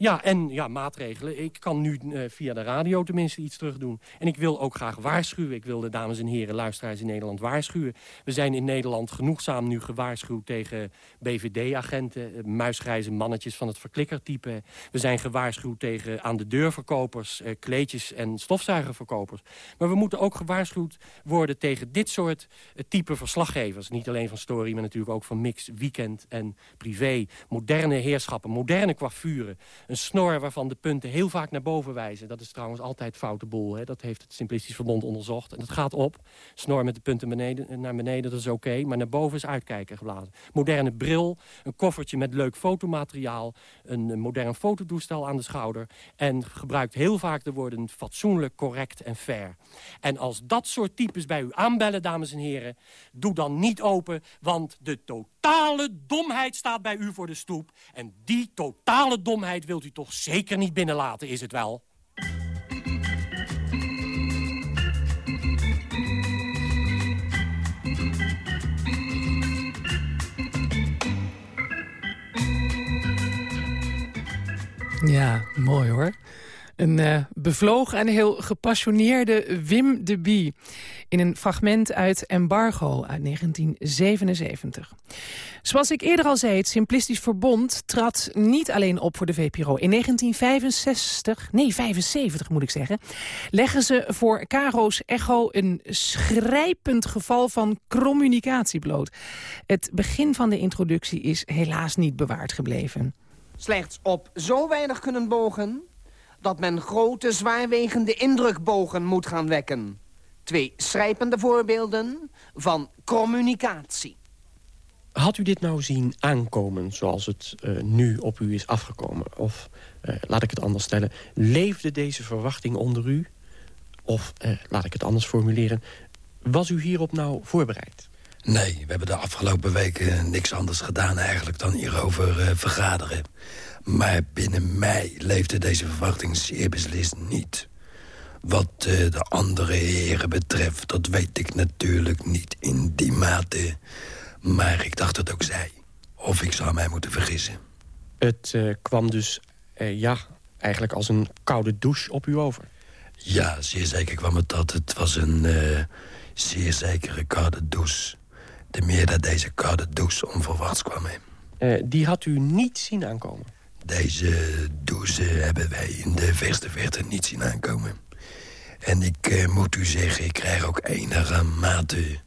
Ja, en ja, maatregelen. Ik kan nu uh, via de radio tenminste iets terug doen. En ik wil ook graag waarschuwen. Ik wil de dames en heren luisteraars in Nederland waarschuwen. We zijn in Nederland genoegzaam nu gewaarschuwd tegen BVD-agenten... Uh, muisgrijze mannetjes van het verklikkertype. We zijn gewaarschuwd tegen aan de deurverkopers, uh, kleedjes en stofzuigerverkopers. Maar we moeten ook gewaarschuwd worden tegen dit soort type verslaggevers. Niet alleen van Story, maar natuurlijk ook van Mix, Weekend en Privé. Moderne heerschappen, moderne coiffuren een snor waarvan de punten heel vaak naar boven wijzen. Dat is trouwens altijd foute boel. Hè? Dat heeft het Simplistisch Verbond onderzocht. En dat gaat op. Snor met de punten beneden, naar beneden, dat is oké. maar naar boven is uitkijken geblazen. Moderne bril, een koffertje met leuk fotomateriaal... een modern fototoestel aan de schouder... en gebruikt heel vaak de woorden fatsoenlijk, correct en fair. En als dat soort types bij u aanbellen, dames en heren... doe dan niet open, want de totale domheid staat bij u voor de stoep. En die totale domheid wilt u toch zeker niet binnenlaten, is het wel? Ja, mooi hoor. Een uh, bevlogen en heel gepassioneerde Wim de Bie. In een fragment uit Embargo uit 1977. Zoals ik eerder al zei, het Simplistisch Verbond trad niet alleen op voor de VPRO. In 1965, nee 75 moet ik zeggen, leggen ze voor Caro's Echo een schrijpend geval van communicatie bloot. Het begin van de introductie is helaas niet bewaard gebleven. Slechts op zo weinig kunnen bogen dat men grote, zwaarwegende indrukbogen moet gaan wekken. Twee schrijpende voorbeelden van communicatie. Had u dit nou zien aankomen zoals het uh, nu op u is afgekomen? Of, uh, laat ik het anders stellen, leefde deze verwachting onder u? Of, uh, laat ik het anders formuleren, was u hierop nou voorbereid? Nee, we hebben de afgelopen weken niks anders gedaan eigenlijk dan hierover vergaderen. Maar binnen mij leefde deze verwachting zeer beslist niet. Wat uh, de andere heren betreft, dat weet ik natuurlijk niet in die mate. Maar ik dacht het ook zij. Of ik zou mij moeten vergissen. Het uh, kwam dus, ja, eigenlijk als een koude douche op u over. Ja, zeer zeker kwam het dat. Het was een zeer zekere koude douche. De meer dat deze koude douche onverwachts kwam. die had u niet zien aankomen? Deze douche hebben wij in de verste verte niet zien aankomen. En ik uh, moet u zeggen, ik krijg ook enige mate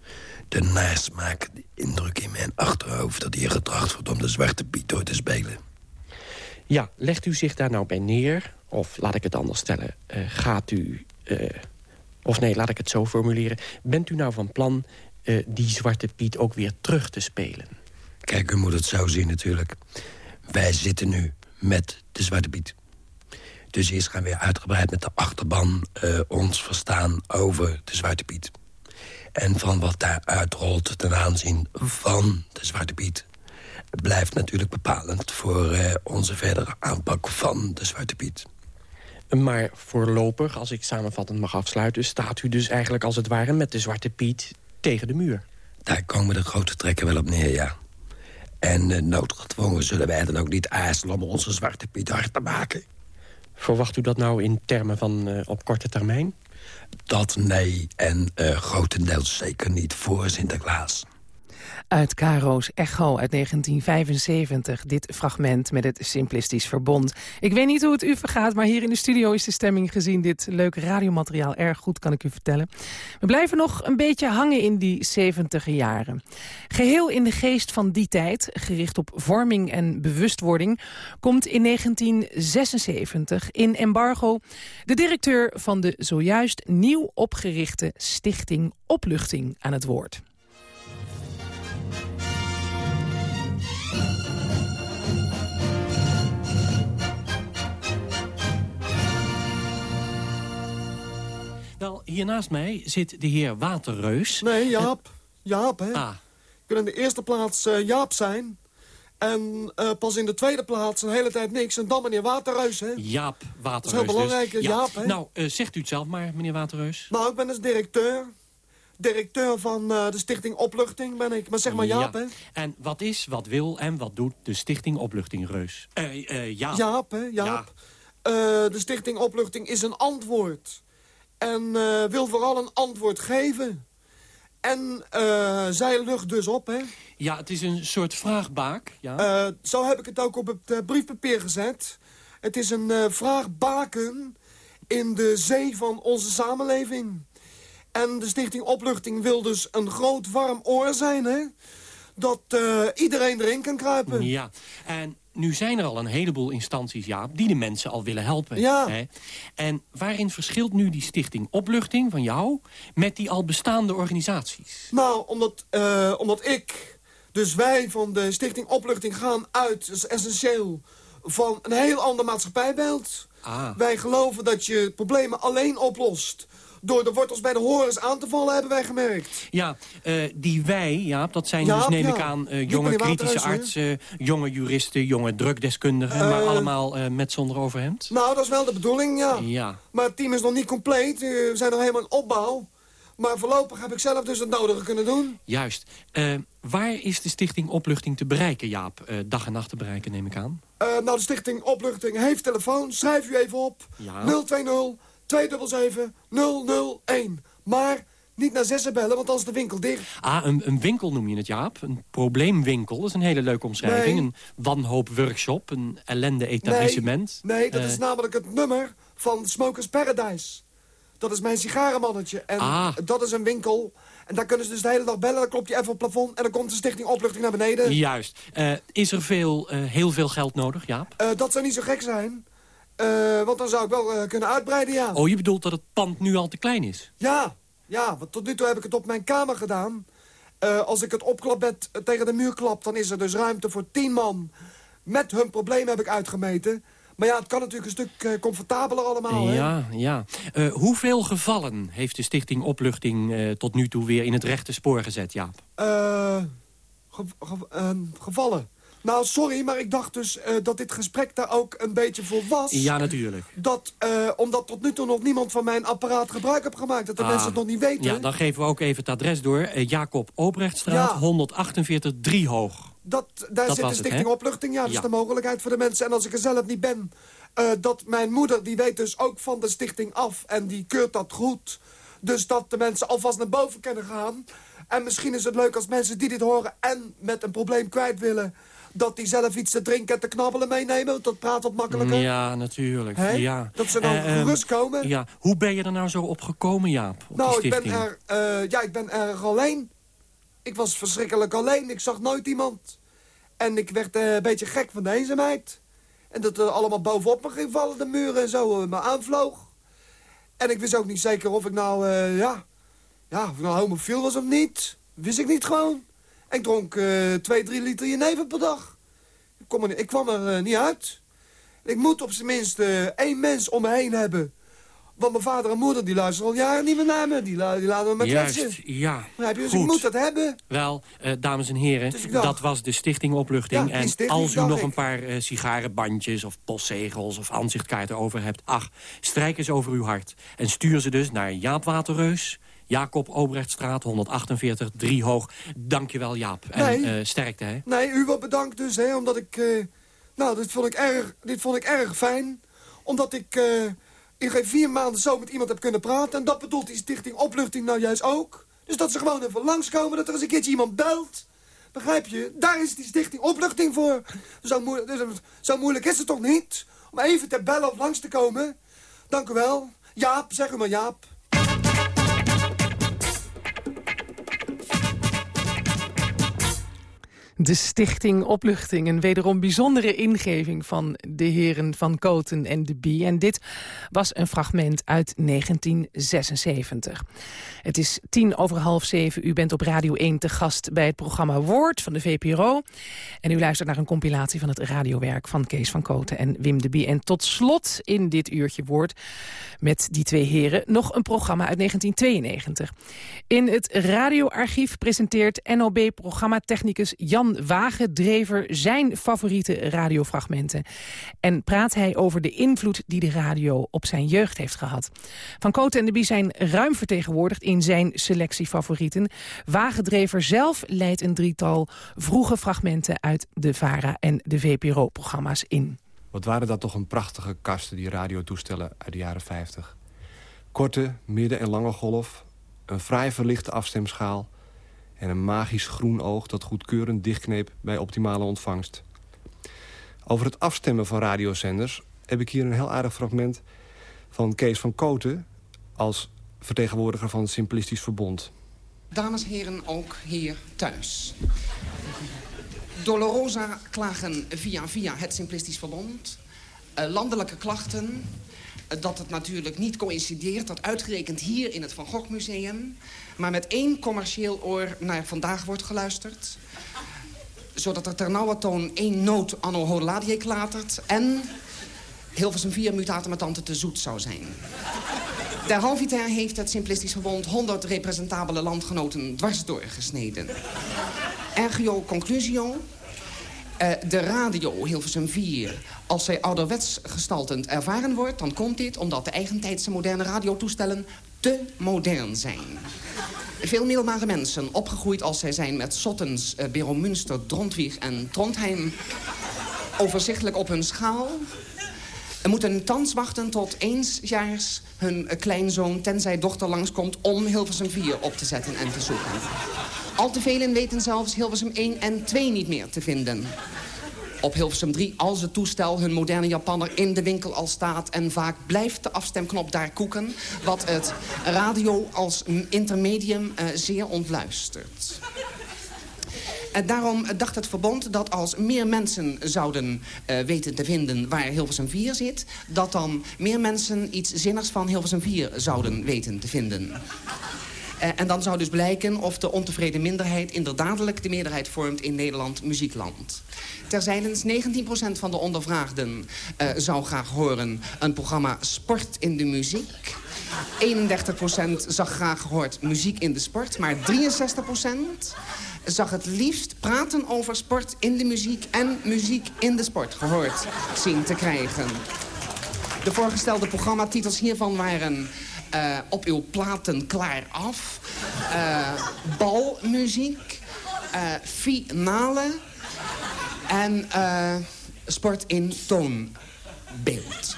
de nasmaak, de indruk in mijn achterhoofd... dat hier getracht wordt om de Zwarte Piet door te spelen. Ja, legt u zich daar nou bij neer? Of laat ik het anders stellen, uh, gaat u... Uh, of nee, laat ik het zo formuleren. Bent u nou van plan die Zwarte Piet ook weer terug te spelen? Kijk, u moet het zo zien natuurlijk. Wij zitten nu met de Zwarte Piet. Dus eerst gaan we uitgebreid met de achterban uh, ons verstaan over de Zwarte Piet. En van wat daaruit rolt ten aanzien van de Zwarte Piet... blijft natuurlijk bepalend voor uh, onze verdere aanpak van de Zwarte Piet. Maar voorlopig, als ik samenvattend mag afsluiten... staat u dus eigenlijk als het ware met de Zwarte Piet tegen de muur. Daar komen de grote trekken wel op neer, ja. En uh, noodgedwongen zullen wij dan ook niet aarzelen om onze Zwarte Piet hard te maken. Verwacht u dat nou in termen van uh, op korte termijn? Dat nee, en uh, grotendeels zeker niet voor Sinterklaas. Uit Caro's Echo uit 1975, dit fragment met het Simplistisch Verbond. Ik weet niet hoe het u vergaat, maar hier in de studio is de stemming gezien dit leuke radiomateriaal erg goed, kan ik u vertellen. We blijven nog een beetje hangen in die 70 jaren. Geheel in de geest van die tijd, gericht op vorming en bewustwording, komt in 1976 in embargo de directeur van de zojuist nieuw opgerichte stichting Opluchting aan het woord. Wel, hier naast mij zit de heer Waterreus. Nee, Jaap. Jaap, hè. Ah. Ik wil in de eerste plaats uh, Jaap zijn. En uh, pas in de tweede plaats een hele tijd niks. En dan meneer Waterreus, hè. Jaap Waterreus Dat is heel belangrijk, dus. Jaap, hè. Nou, zegt u het zelf maar, meneer Waterreus. Nou, ik ben dus directeur. Directeur van de Stichting Opluchting ben ik. Maar zeg maar Jaap, ja. hè. En wat is, wat wil en wat doet de Stichting Opluchting Reus? Eh, Jaap. Jaap, hè, Jaap. Ja. de Stichting Opluchting is een antwoord... En uh, wil vooral een antwoord geven. En uh, zij lucht dus op, hè? Ja, het is een soort vraagbaak, ja. Uh, zo heb ik het ook op het briefpapier gezet. Het is een vraagbaken in de zee van onze samenleving. En de Stichting Opluchting wil dus een groot warm oor zijn, hè? Dat iedereen erin kan kruipen. Ja, en nu zijn er al een heleboel instanties, Jaap, die de mensen al willen helpen. Ja. Hè? En waarin verschilt nu die stichting Opluchting van jou... met die al bestaande organisaties? Nou, omdat, uh, omdat ik, dus wij van de stichting Opluchting gaan uit... is essentieel van een heel ander maatschappijbeeld. Ah. Wij geloven dat je problemen alleen oplost door de wortels bij de horens aan te vallen, hebben wij gemerkt. Ja, uh, die wij, Jaap, dat zijn Jaap, dus, neem ja. ik aan, uh, jonge kritische artsen... jonge juristen, jonge drugdeskundigen... Uh, maar allemaal met zonder overhemd? Nou, dat is wel de bedoeling, ja. ja. Maar het team is nog niet compleet. We zijn nog helemaal in opbouw. Maar voorlopig heb ik zelf dus het nodige kunnen doen. Juist. waar is de stichting Opluchting te bereiken, Jaap? dag en nacht te bereiken, neem ik aan. nou, de stichting Opluchting heeft telefoon. Schrijf u even op. Ja. 020 277 001. Maar niet naar zessen bellen, want dan is de winkel dicht. Ah, een, een winkel noem je het, Jaap. Een probleemwinkel, dat is een hele leuke omschrijving. Nee. Een wanhoop-workshop, een ellende-etablissement. Nee, nee dat Uh, is namelijk het nummer van Smokers Paradise. Dat is mijn sigarenmannetje. En Ah. dat is een winkel. En daar kunnen ze dus de hele dag bellen. Dan klop je even op het plafond en dan komt de stichting Opluchting naar beneden. Juist. Uh, is er veel, uh, heel veel geld nodig, Jaap? Dat zou niet zo gek zijn. Uh, want dan zou ik wel kunnen uitbreiden, ja. Oh, je bedoelt dat het pand nu al te klein is? Ja, ja, want tot nu toe heb ik het op mijn kamer gedaan. Uh, als ik het opklapbed tegen de muur klap, dan is er dus ruimte voor tien man. Met hun probleem heb ik uitgemeten. Maar ja, het kan natuurlijk een stuk comfortabeler allemaal, hè? Ja, ja. Hoeveel gevallen heeft de stichting Opluchting tot nu toe weer in het rechte spoor gezet, Jaap? Ge ge gevallen? Nou, sorry, maar ik dacht dus uh, dat dit gesprek daar ook een beetje voor was. Ja, natuurlijk. Dat, uh, omdat tot nu toe nog niemand van mijn apparaat gebruik heeft gemaakt. Dat de ah, mensen het nog niet weten. Ja, dan geven we ook even het adres door. Uh, Jacob Obrechtstraat, Ja. 148 Driehoog. Dat, daar Dat zit de het, stichting? Opluchting. Ja, dat Ja. is de mogelijkheid voor de mensen. En als ik er zelf niet ben, dat mijn moeder, die weet dus ook van de stichting af. En die keurt dat goed. Dus dat de mensen alvast naar boven kunnen gaan. En misschien is het leuk als mensen die dit horen en met een probleem kwijt willen... dat die zelf iets te drinken en te knabbelen meenemen. Dat praat wat makkelijker. Ja, natuurlijk. Ja. Dat ze dan Eh, ehm, gerust komen. Ja. Hoe ben je er nou zo op gekomen, Jaap? Op Nou, ik ben, er, eh, ja, ik ben erg alleen. Ik was verschrikkelijk alleen. Ik zag nooit iemand. En ik werd eh, een beetje gek van de eenzaamheid. En dat er allemaal bovenop me ging vallen, de muren en zo, me aanvloog. En ik wist ook niet zeker of ik nou, ja... Ja, of ik nou homofiel was of niet. Wist ik niet gewoon. Ik dronk eh, twee, drie liter jenever per dag. Ik, kom er, ik kwam er eh, niet uit. Ik moet op zijn minst eh, één mens om me heen hebben Want mijn vader en moeder die luisteren al jaren niet meer naar me. Die, die laten me met Juist, ja. heb je, dus ik moet dat hebben. Wel, uh, dames en heren, dus dat was de Stichting Opluchting. Ja, en stichting, als u nog ik. een paar uh, sigarenbandjes of postzegels of aanzichtkaarten over hebt... ach, strijk eens over uw hart. En stuur ze dus naar Jaap Waterreus... Jacob Obrechtstraat, 148, Driehoog. Dankjewel, Jaap. En Nee. uh, sterkte, hè? Nee, u wel bedankt dus, hè, omdat ik... eh, nou, dit vond ik, erg, dit vond ik erg fijn. Omdat ik eh, in geen vier maanden zo met iemand heb kunnen praten. En dat bedoelt die stichting Opluchting nou juist ook. Dus dat ze gewoon even langskomen, dat er eens een keertje iemand belt. Begrijp je? Daar is die stichting Opluchting voor. Zo, moe dus, zo moeilijk is het toch niet? Om even te bellen of langs te komen. Dank u wel. Jaap, zeg u maar Jaap. De Stichting Opluchting, een wederom bijzondere ingeving van de heren Van Koten en de Bie. En dit was een fragment uit 1976. Het is tien over half zeven. U bent op Radio 1 te gast bij het programma Woord van de VPRO. En u luistert naar een compilatie van het radiowerk van Kees van Koten en Wim de Bie. En tot slot in dit uurtje Woord met die twee heren nog een programma uit 1992. In het radioarchief presenteert NOB-programmatechnicus Jan Wagendrever zijn favoriete radiofragmenten. En praat hij over de invloed die de radio op zijn jeugd heeft gehad. Van Koten en de Bie zijn ruim vertegenwoordigd in zijn selectie favorieten. Wagendrever zelf leidt een drietal vroege fragmenten uit de VARA en de VPRO-programma's in. Wat waren dat toch een prachtige kasten, die radiotoestellen uit de jaren 50. Korte, midden- en lange golf, een fraai verlichte afstemschaal... en een magisch groen oog dat goedkeurend dichtkneep bij optimale ontvangst. Over het afstemmen van radiozenders heb ik hier een heel aardig fragment... van Kees van Koten als vertegenwoordiger van het Simplistisch Verbond. Dames en heren, ook hier thuis. Dolorosa klagen via via het Simplistisch Verbond. Uh, landelijke klachten. Dat het natuurlijk niet coïncideert dat uitgerekend hier in het Van Gogh Museum... maar met één commercieel oor naar vandaag wordt geluisterd. Zodat er ternauwertoon één noot anno hodladie klatert... en Hilversum 4 mutatum tante te zoet zou zijn. Derhalvitair heeft het Simplistisch Verbond 100 representabele landgenoten dwars doorgesneden. Ergio conclusio. Uh, de radio Hilversum 4, als zij ouderwets gestaltend ervaren wordt... dan komt dit omdat de eigentijdse moderne radiotoestellen te modern zijn. Veel middelbare mensen, opgegroeid als zij zijn met Sottens, uh, Beromünster, Drontwig en Trondheim... overzichtelijk op hun schaal... En moeten thans wachten tot eensjaars hun kleinzoon, tenzij dochter langskomt... om Hilversum 4 op te zetten en te zoeken. Al te velen weten zelfs Hilversum 1 en 2 niet meer te vinden. Op Hilversum 3, als het toestel hun moderne Japanner in de winkel al staat... en vaak blijft de afstemknop daar koeken... wat het radio als intermedium uh, zeer ontluistert. En daarom dacht het verbond dat als meer mensen zouden uh, weten te vinden waar Hilversum 4 zit... dat dan meer mensen iets zinnigs van Hilversum 4 zouden weten te vinden. Uh, en dan zou dus blijken of de ontevreden minderheid inderdaadelijk de meerderheid vormt in Nederland muziekland. Terzijds 19% van de ondervraagden uh, zou graag horen een programma Sport in de muziek. 31% zag graag gehoord muziek in de sport, maar 63% zag het liefst praten over sport in de muziek en muziek in de sport gehoord zien te krijgen. De voorgestelde programmatitels hiervan waren uh, Op uw platen klaar af, uh, balmuziek, uh, finale en sport in toonbeeld.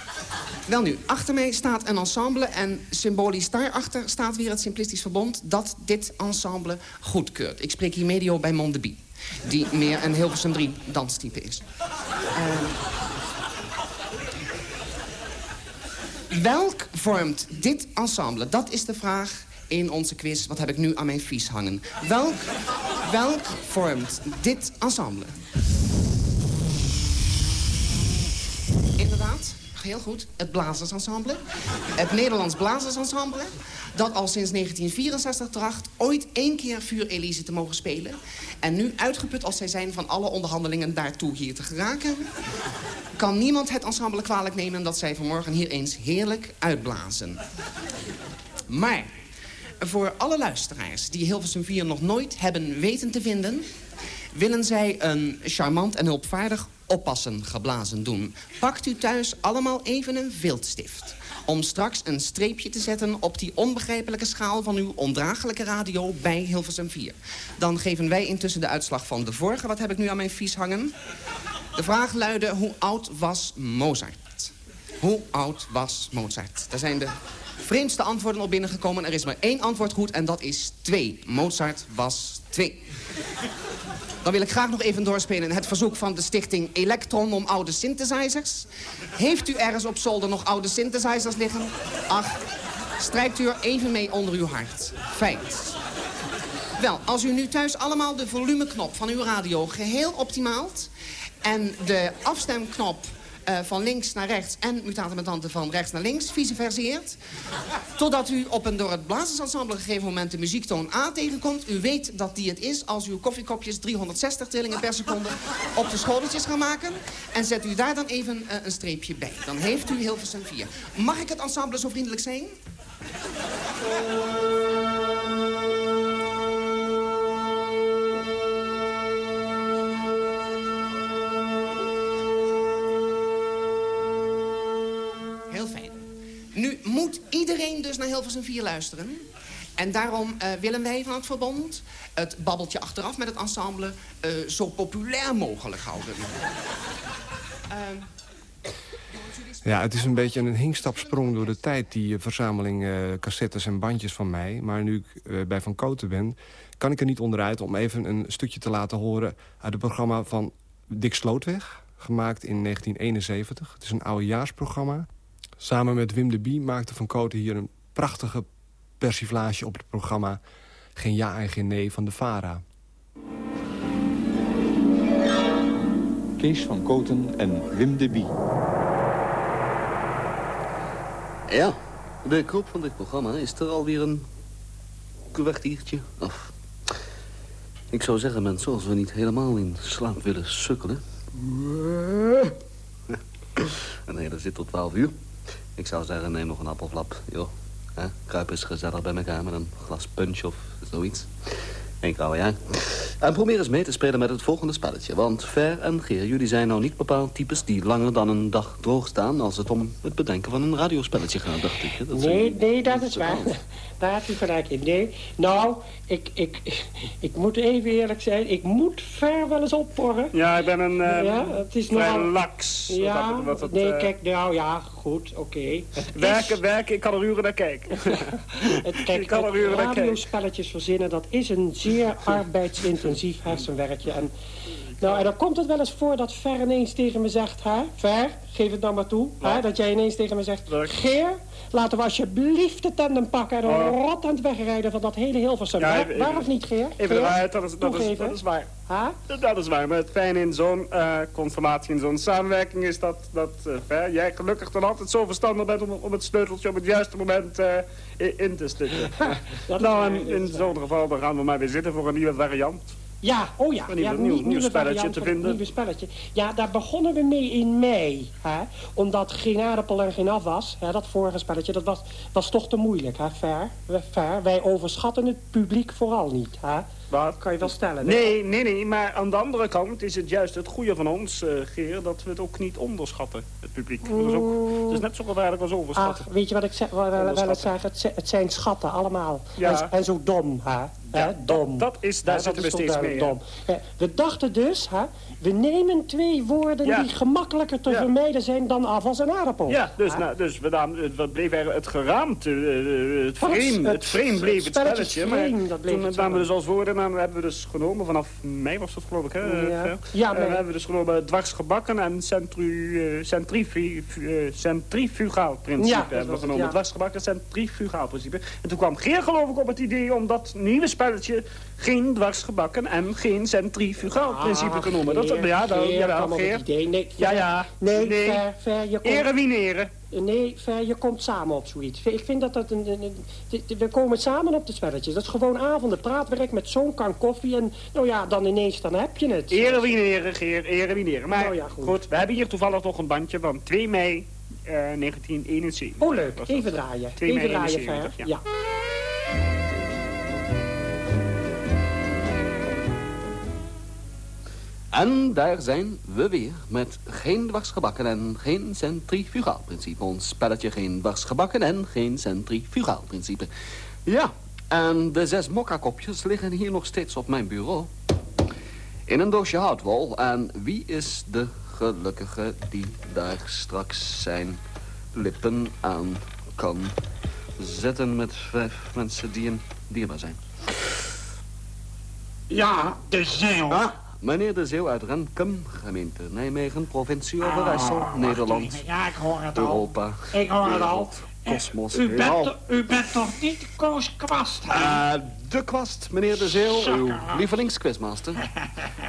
Wel nu, achter mij staat een ensemble en symbolisch daarachter staat weer het Simplistisch Verbond... dat dit ensemble goedkeurt. Ik spreek hier medio bij Mondeby, die meer een Hilversum 3 danstype is. Uh, welk vormt dit ensemble? Dat is de vraag in onze quiz. Wat heb ik nu aan mijn vies hangen? Welk, welk vormt dit ensemble? Heel goed. Het Blazersensemble. Het Nederlands Blazersensemble. Dat al sinds 1964 tracht ooit één keer Vuur Elise te mogen spelen. En nu uitgeput als zij zijn van alle onderhandelingen daartoe hier te geraken... kan niemand het ensemble kwalijk nemen dat zij vanmorgen hier eens heerlijk uitblazen. Maar voor alle luisteraars die Hilversum 4 nog nooit hebben weten te vinden... willen zij een charmant en hulpvaardig oppassen geblazen doen. Pakt u thuis allemaal even een viltstift om straks een streepje te zetten op die onbegrijpelijke schaal van uw ondraaglijke radio bij Hilversum 4. Dan geven wij intussen de uitslag van de vorige. Wat heb ik nu aan mijn vies hangen? De vraag luidde, hoe oud was Mozart? Hoe oud was Mozart? Daar zijn de vreemdste antwoorden op binnengekomen. Er is maar één antwoord goed en dat is twee. Mozart was twee. Dan wil ik graag nog even doorspelen het verzoek van de stichting Electron om oude synthesizers. Heeft u ergens op zolder nog oude synthesizers liggen? Ach, strijkt u er even mee onder uw hart. Feit. Wel, als u nu thuis allemaal de volumeknop van uw radio geheel optimaalt... en de afstemknop uh, van links naar rechts en mutaten met van rechts naar links, vice verseert. Totdat u op een door het blazersensemble gegeven moment de muziektoon A tegenkomt. U weet dat die het is als uw koffiekopjes 360 trillingen per seconde op de schoteltjes gaan maken. En zet u daar dan even uh, een streepje bij. Dan heeft u Hilversum 4. Mag ik het ensemble zo vriendelijk zijn? Hilversum 4 luisteren. En daarom uh, willen wij van het verbond het babbeltje achteraf met het ensemble uh, zo populair mogelijk houden. uh, ja, het is een beetje een hinkstapsprong door de tijd, die verzameling cassettes en bandjes van mij. Maar nu ik bij Van Koten ben, kan ik er niet onderuit om even een stukje te laten horen uit het programma van Dick Slootweg, gemaakt in 1971. Het is een oudejaarsprogramma. Samen met Wim de Bie maakte Van Koten hier een prachtige persiflage op het programma... Geen ja en geen nee van de VARA. Kees van Koten en Wim de Bie. Ja, de kroop van dit programma is er alweer een kwartiertje af. Ik zou zeggen, mensen, als we niet helemaal in slaap willen sukkelen... Nee, dat zit tot 12 uur. Ik zou zeggen, neem nog een appelflap. Joh, kruip eens gezellig bij elkaar met een glas punch of zoiets. Eén koude jaar. En probeer eens mee te spelen met het volgende spelletje. Want Ver en Geer, jullie zijn nou niet bepaald types die langer dan een dag droog staan... als het om het bedenken van een radiospelletje gaat, dacht ik. Dat nee, nee, dat is waar. Daar heb je gelijk in. Nee, nou, ik, ik, ik moet even eerlijk zijn. Ik moet Ver wel eens opporren. Ja, ik ben een uh, ja, het is nogal... laks. Ja, wat het, nee, uh... kijk, nou ja, goed, oké. Okay. Werken, is... werken, ik kan er uren naar kijken. het, kijk, ik kan er uren naar kijken. spelletjes verzinnen, dat is een zeer arbeidsintensief hersenwerkje. En, nou, en dan komt het wel eens voor dat Ver ineens tegen me zegt... Hè, Ver, geef het nou maar toe. Hè, dat jij ineens tegen me zegt... Geer, laten we alsjeblieft de tandem pakken... en een oh. rot aan het wegrijden van dat hele Hilversum. Ja, waar, waar of niet, Geer? Even Geer? dat is, dat, is, dat is waar. Huh? Dat is waar, maar het fijne in zo'n uh, conformatie, in zo'n samenwerking... is dat, dat uh, Ver, jij gelukkig dan altijd zo verstandig bent... om, om het sleuteltje op het juiste moment uh, in te stikken. nou, en in zo'n geval dan gaan we maar weer zitten voor een nieuwe variant. Ja, oh ja. Een nieuw, ja, nieuw, nieuw spelletje te vinden. spelletje. Ja, daar begonnen we mee in mei. Hè? Omdat geen aardappel en geen afwas, hè, dat vorige spelletje, dat was, was toch te moeilijk. Hè? Fair, fair. Wij overschatten het publiek vooral niet. Hè? Wat? Kan je wel stellen. Nee, nee, nee. Maar aan de andere kant is het juist het goede van ons, uh, Geer... dat we het ook niet onderschatten, het publiek. Dat is ook, het is net zo gevaarlijk als overschatten. Ach, weet je wat ik zeg, wel, wel het zeggen? Het, het, zijn schatten, allemaal. Ja. En, en zo dom, hè? Ja, dom. Dat, is, daar zitten we steeds mee. Dom. We dachten dus, hè, we nemen twee woorden die gemakkelijker te vermijden zijn dan afwas en aardappel. Ja, dus, nou, dus we, namen, het bleef het geraamte, uh, het frame, het, frame bleef het spelletje. maar toen namen we dus als woorden, namen, hebben we dus genomen, vanaf mei was dat geloof ik, hè? Ja, ja uh, hebben we dus genomen dwarsgebakken en centru, centrifu, centrifugaal principe. Ja, hebben we genomen, ja. dwarsgebakken centrifugaal principe. En toen kwam Geer geloof ik op het idee om dat nieuwe spelletje geen dwarsgebakken en geen centrifugaal principe te noemen. Dat, ja, dan, jawel, Geer. Nee, ja, ja. Nee, nee. Ver, ver, je Erewineren. Nee, Ver, je komt samen op zoiets. Ik vind dat dat een... een, we komen samen op de spelletjes. Dat is gewoon avonden praatwerk met zo'n kan koffie. En nou ja, dan ineens, dan heb je het. Erewineren, Geer, erewineren. Maar nou ja, goed. goed. we hebben hier toevallig nog een bandje van 2 mei 1971. Oh, leuk. Even draaien. Even draaien, Ver. ja. En daar zijn we weer met geen dwarsgebakken en geen centrifugaal principe. Ons spelletje geen dwarsgebakken en geen centrifugaal principe. Ja, en de zes mokkakopjes liggen hier nog steeds op mijn bureau. In een doosje houtwol. En wie is de gelukkige die daar straks zijn lippen aan kan zetten met vijf mensen die een dierbaar zijn? Ja, de zeeuw. Meneer De Zeeuw uit Renkum, gemeente Nijmegen, provincie Overijssel, oh, Nederland. Ja, ik hoor het Europa, al. Ik hoor het al. Kosmos, u, bent, u bent toch niet Koos Kwast, hè? Uh, de kwast, meneer De Zeeuw, uw lievelingsquizmaster.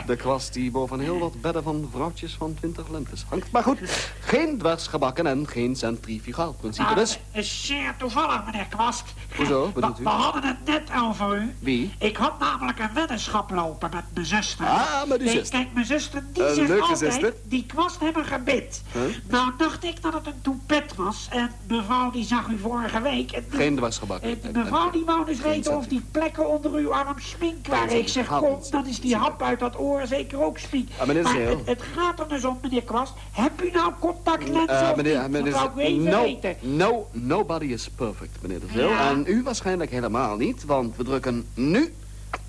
De kwast die boven heel wat bedden van vrouwtjes van 20 lentes hangt. Maar goed, geen dwarsgebakken en geen centrifugaal principe nou, dus. is zeer toevallig, meneer Kwast. Hoezo, bedoelt u? We hadden het net over u. Wie? Ik had namelijk een weddenschap lopen met mijn zuster. Ah, met uw zuster. Kijk, mijn zuster, die zegt altijd, zuster. die kwast hebben gebit. Nou dacht ik dat het een toepet was. En mevrouw die zag u vorige week. En geen dwarsgebakken. En mevrouw die wou dus weten of die plekken onder uw arm smink waren. Ik zeg, kom, dan is die hap uit dat oor zeker ook smink. Ah, meneer maar het, het, gaat er dus om, meneer Kwast. Heb u nou contactlenzen uh, meneer, meneer, dat ik even no, weten. No, nobody is perfect, meneer de Zeel. En u waarschijnlijk helemaal niet, want we drukken nu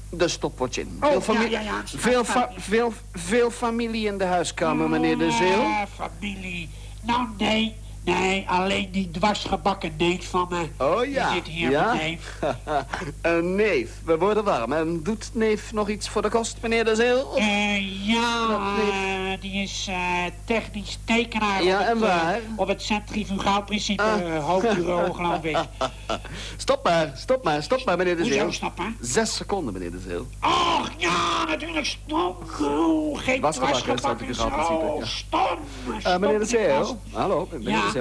de stopwatch in. Oh, veel, familie, ja, ja, ja, veel, fa veel, veel familie in de huiskamer, meneer de Zeel. Ja, familie. Nou, nee. Nee, alleen die dwarsgebakken neef van me. Oh ja. Die zit hier ja? met neef. een neef. We worden warm. En doet neef nog iets voor de kost, meneer de Zeel? Uh, ja, uh, die is uh, technisch tekenaar. Ja, op en waar? op het centrifugaalprincipe ah. hoofdbureau, geloof ik. Stop maar, stop maar, stop maar, meneer de Zeel. Hoezo stoppen? Zes seconden, meneer de Zeel. Och, ja, natuurlijk stom. Oh, geen dwarsgebakken. Oh, stom. stom. meneer de Zeel, hallo, ja.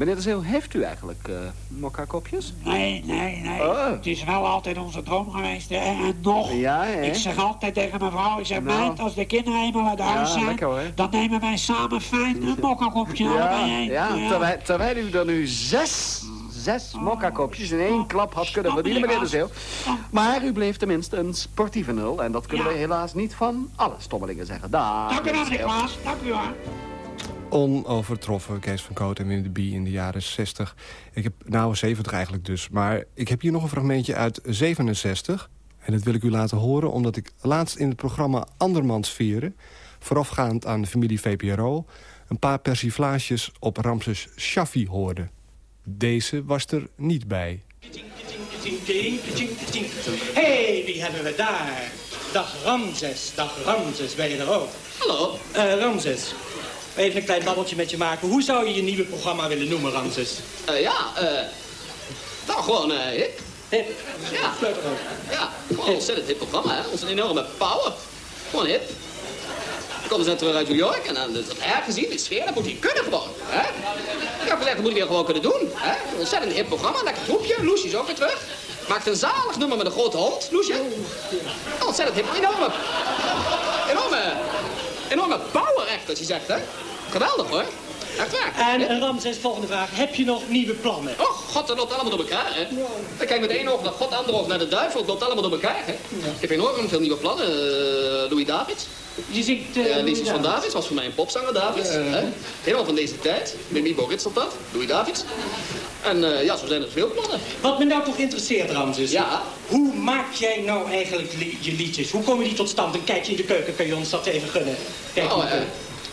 Meneer de Zeeuw, heeft u eigenlijk uh, mokka-kopjes? Nee, nee, nee. Oh. Het is wel altijd onze droom geweest. En nog, ja, ik zeg altijd tegen mijn vrouw, ik zeg, nou. meid, als de kinderen eenmaal uit huis zijn, dan nemen wij samen fijn een mokka-kopje ja, ja, ja, terwijl, terwijl u er nu zes zes oh. mokka-kopjes in één klap had kunnen verdienen, meneer de Zeeuw. Maar u bleef tenminste een sportieve nul. En dat kunnen we helaas niet van alle stommelingen zeggen. Daar, Dank u wel, meneer Klaas. Dank u wel onovertroffen Kees van Koot en Wim de Bie in de jaren 60. Ik heb, nou 70 eigenlijk dus. Maar ik heb hier nog een fragmentje uit 67. En dat wil ik u laten horen omdat ik laatst in het programma Andermans Vieren... voorafgaand aan de familie VPRO... een paar persiflages op Ramses Shaffi hoorde. Deze was er niet bij. hey, wie hebben we daar? Dag Ramses, dag Ramses, ben je er ook? Hallo. Uh, Ramses, Even een klein babbeltje met je maken. Hoe zou je je nieuwe programma willen noemen, Ramses? Uh, ja, eh... Uh, nou, gewoon uh, hip. Hip? Ja. Ja, gewoon een ontzettend hip programma, hè. Ons een enorme power. Gewoon hip. Dan komen ze terug uit New York en dan is dat erg gezien, die sfeer, dat moet hij kunnen gewoon. Hè? Ik heb gezegd, dat moet hij weer gewoon kunnen doen. Hè? Een ontzettend hip programma, lekker troepje. Loesje is ook weer terug. Maakt een zalig nummer met een grote hond, Loesje. Ontzettend hip, enorme, enorme, enorme power echt, als je zegt, hè. Geweldig hoor. Echt waar. En Ramses, volgende vraag. Heb je nog nieuwe plannen? Och, god, dat loopt allemaal door elkaar, hè. Ja. Kijk met één oog naar God, ander oog naar de duivel. Het loopt allemaal door elkaar, hè. Ik heb enorm veel nieuwe plannen. Uh, Louis Davids. Je zingt... Uh, uh, Liesjes van Davids was voor mij een popzanger, Davids. Hè? Helemaal van deze tijd. Mibo op dat. Louis Davids. En uh, ja, zo zijn er veel plannen. Wat me nou toch interesseert, Ramses. Ja? Hoe maak jij nou eigenlijk li je liedjes? Hoe komen die tot stand? Een kijkje in de keuken, kun je ons dat even gunnen? Kijk oh,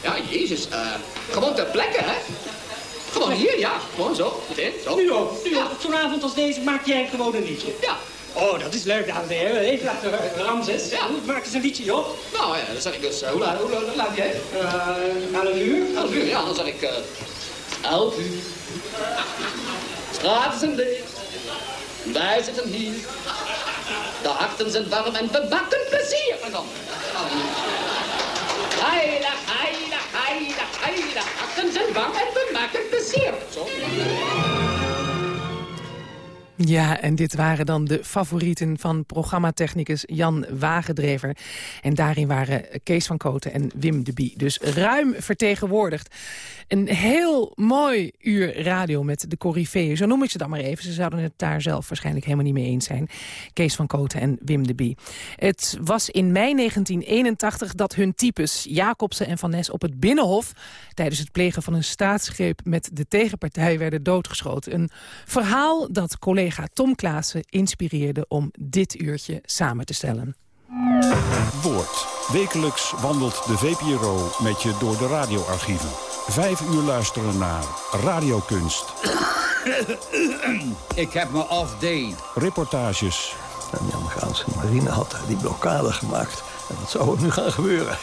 ja, jezus. Uh, gewoon ter plekke, hè? Gewoon hier, ja. Gewoon zo, meteen. Zo. Nu ook. Nu ook. Op zo'n avond als deze maak jij gewoon een liedje. Ja. Oh, dat is leuk, dames en heren. Even achter Ramses. Ja. Hoe maak eens een liedje, joh? Nou ja, dan zeg ik dus... Hoe, laat, hoe, laat jij? Uh, half uur. Half uur, ja. Dan zeg ik... Elf uur. Straten zijn leeg. Wij zitten hier. De harten zijn warm en we bakken plezier. En dan... Heilig, heilig, heilig, De hakken zijn bang en we maken plezier. Ja, en dit waren dan de favorieten van programmatechnicus Jan Wagendrever. En daarin waren Kees van Koten en Wim de Bie dus ruim vertegenwoordigd. Een heel mooi uur radio met de Corifeeën, zo noem ik ze dan maar even. Ze zouden het daar zelf waarschijnlijk helemaal niet mee eens zijn. Kees van Koten en Wim de Bie. Het was in mei 1981 dat hun types Jacobsen en Van Nes op het Binnenhof... tijdens het plegen van een staatsgreep met de tegenpartij werden doodgeschoten. Een verhaal dat collega Tom Klaassen inspireerde om dit uurtje samen te stellen. Woord. Wekelijks wandelt de VPRO met je door de radioarchieven. Vijf uur luisteren naar radiokunst. Ik heb off day. Reportages. En de Amerikaanse marine had die blokkade gemaakt. En wat zou er nu gaan gebeuren?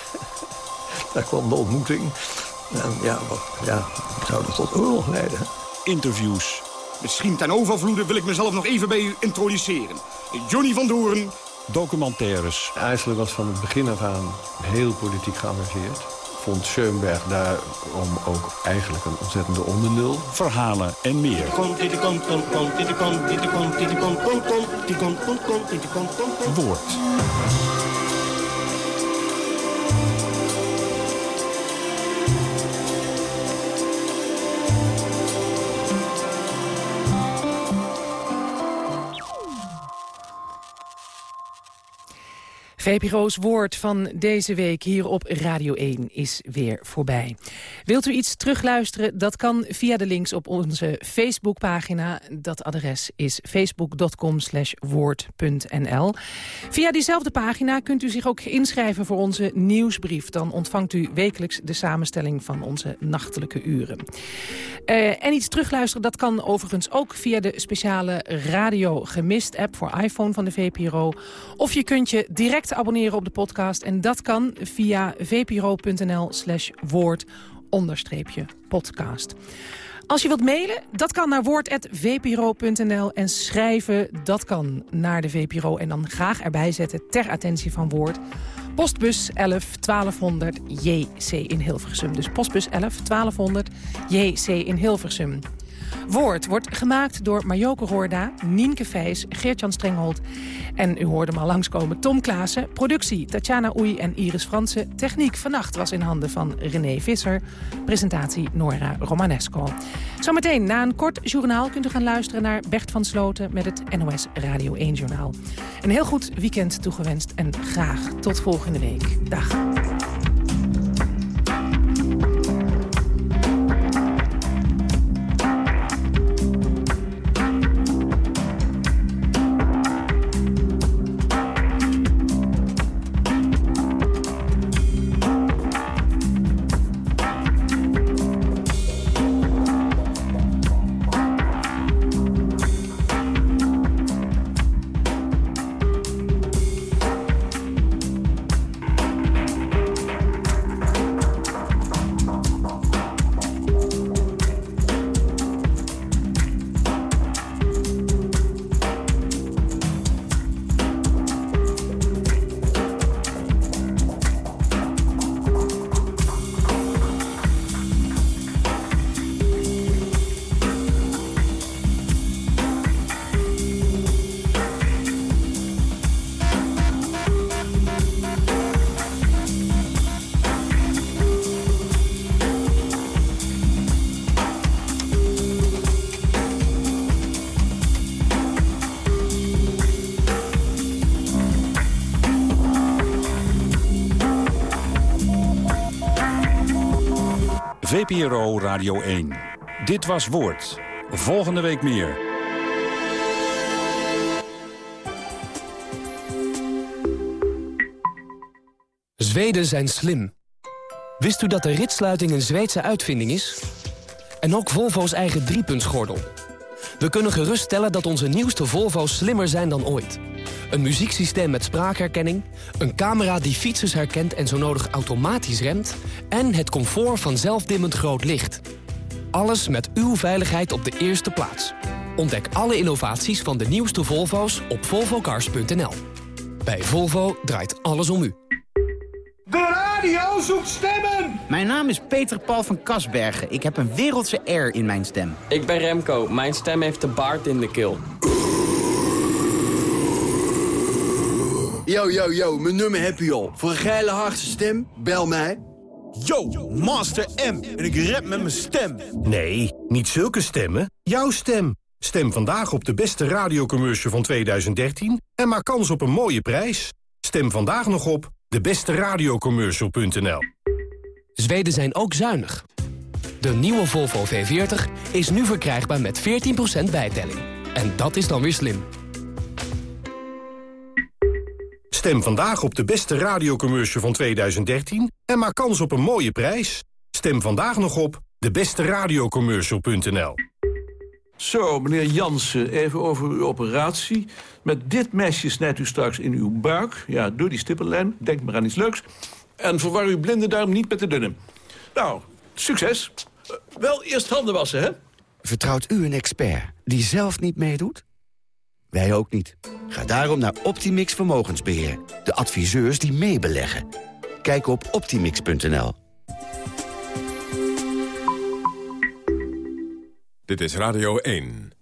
Daar kwam de ontmoeting. En ja, wat, ja zou dat tot oorlog leiden? Interviews. Misschien ten overvloede wil ik mezelf nog even bij u introduceren. Johnny van Doorn. Documentaires. IJsselen was van het begin af aan heel politiek geëngageerd vond Schoenberg daarom ook eigenlijk een ontzettende ondernul. Verhalen en meer. Woord. VPRO's woord van deze week hier op Radio 1 is weer voorbij. Wilt u iets terugluisteren? Dat kan via de links op onze Facebookpagina. Dat adres is facebook.com woord.nl. Via diezelfde pagina kunt u zich ook inschrijven voor onze nieuwsbrief. Dan ontvangt u wekelijks de samenstelling van onze nachtelijke uren. Uh, en iets terugluisteren, dat kan overigens ook via de speciale Radio Gemist app voor iPhone van de VPRO. Of je kunt je direct abonneren op de podcast. En dat kan via vpro.nl slash woord onderstreepje podcast. Als je wilt mailen, dat kan naar woord.vpro.nl. En schrijven, dat kan naar de VPRO. En dan graag erbij zetten ter attentie van Woord. Postbus 11 1200 JC in Hilversum. Dus postbus 11 1200 JC in Hilversum. Woord wordt gemaakt door Marjoke Roorda, Nienke Vijs, Geert-Jan Strenghold. En u hoorde hem al langskomen Tom Klaassen. Productie Tatjana Oei en Iris Fransen. Techniek vannacht was in handen van René Visser. Presentatie Nora Romanesco. Zometeen na een kort journaal kunt u gaan luisteren naar Bert van Sloten... met het NOS Radio 1 Journaal. Een heel goed weekend toegewenst en graag tot volgende week. Dag. VPRO Radio 1. Dit was Woord. Volgende week meer. Zweden zijn slim. Wist u dat de ritsluiting een Zweedse uitvinding is? En ook Volvo's eigen driepuntsgordel. We kunnen geruststellen dat onze nieuwste Volvo's slimmer zijn dan ooit. Een muzieksysteem met spraakherkenning, een camera die fietsers herkent en zo nodig automatisch remt... en het comfort van zelfdimmend groot licht. Alles met uw veiligheid op de eerste plaats. Ontdek alle innovaties van de nieuwste Volvo's op volvocars.nl. Bij Volvo draait alles om u. De radio zoekt stemmen! Mijn naam is Peter Paul van Kasbergen. Ik heb een wereldse R in mijn stem. Ik ben Remco. Mijn stem heeft de baard in de keel. Yo, yo, yo, mijn nummer heb je al. Voor een geile hardste stem, bel mij. Yo, Master M. En ik rap met mijn stem. Nee, niet zulke stemmen. Jouw stem. Stem vandaag op de beste radiocommercial van 2013 en maak kans op een mooie prijs. Stem vandaag nog op debesteradiocommercial.nl Zweden zijn ook zuinig. De nieuwe Volvo V40 is nu verkrijgbaar met 14% bijtelling. En dat is dan weer slim. Stem vandaag op de beste radiocommercial van 2013 en maak kans op een mooie prijs. Stem vandaag nog op debesteradiocommercial.nl Zo, meneer Jansen, even over uw operatie. Met dit mesje snijdt u straks in uw buik. Ja, door die stippellijn. Denk maar aan iets leuks. En verwar uw blinde darm niet met de dunne. Nou, succes. Uh, wel eerst handen wassen, hè? Vertrouwt u een expert die zelf niet meedoet? Wij ook niet. Ga daarom naar Optimix Vermogensbeheer. De adviseurs die meebeleggen. Kijk op optimix.nl. Dit is Radio 1.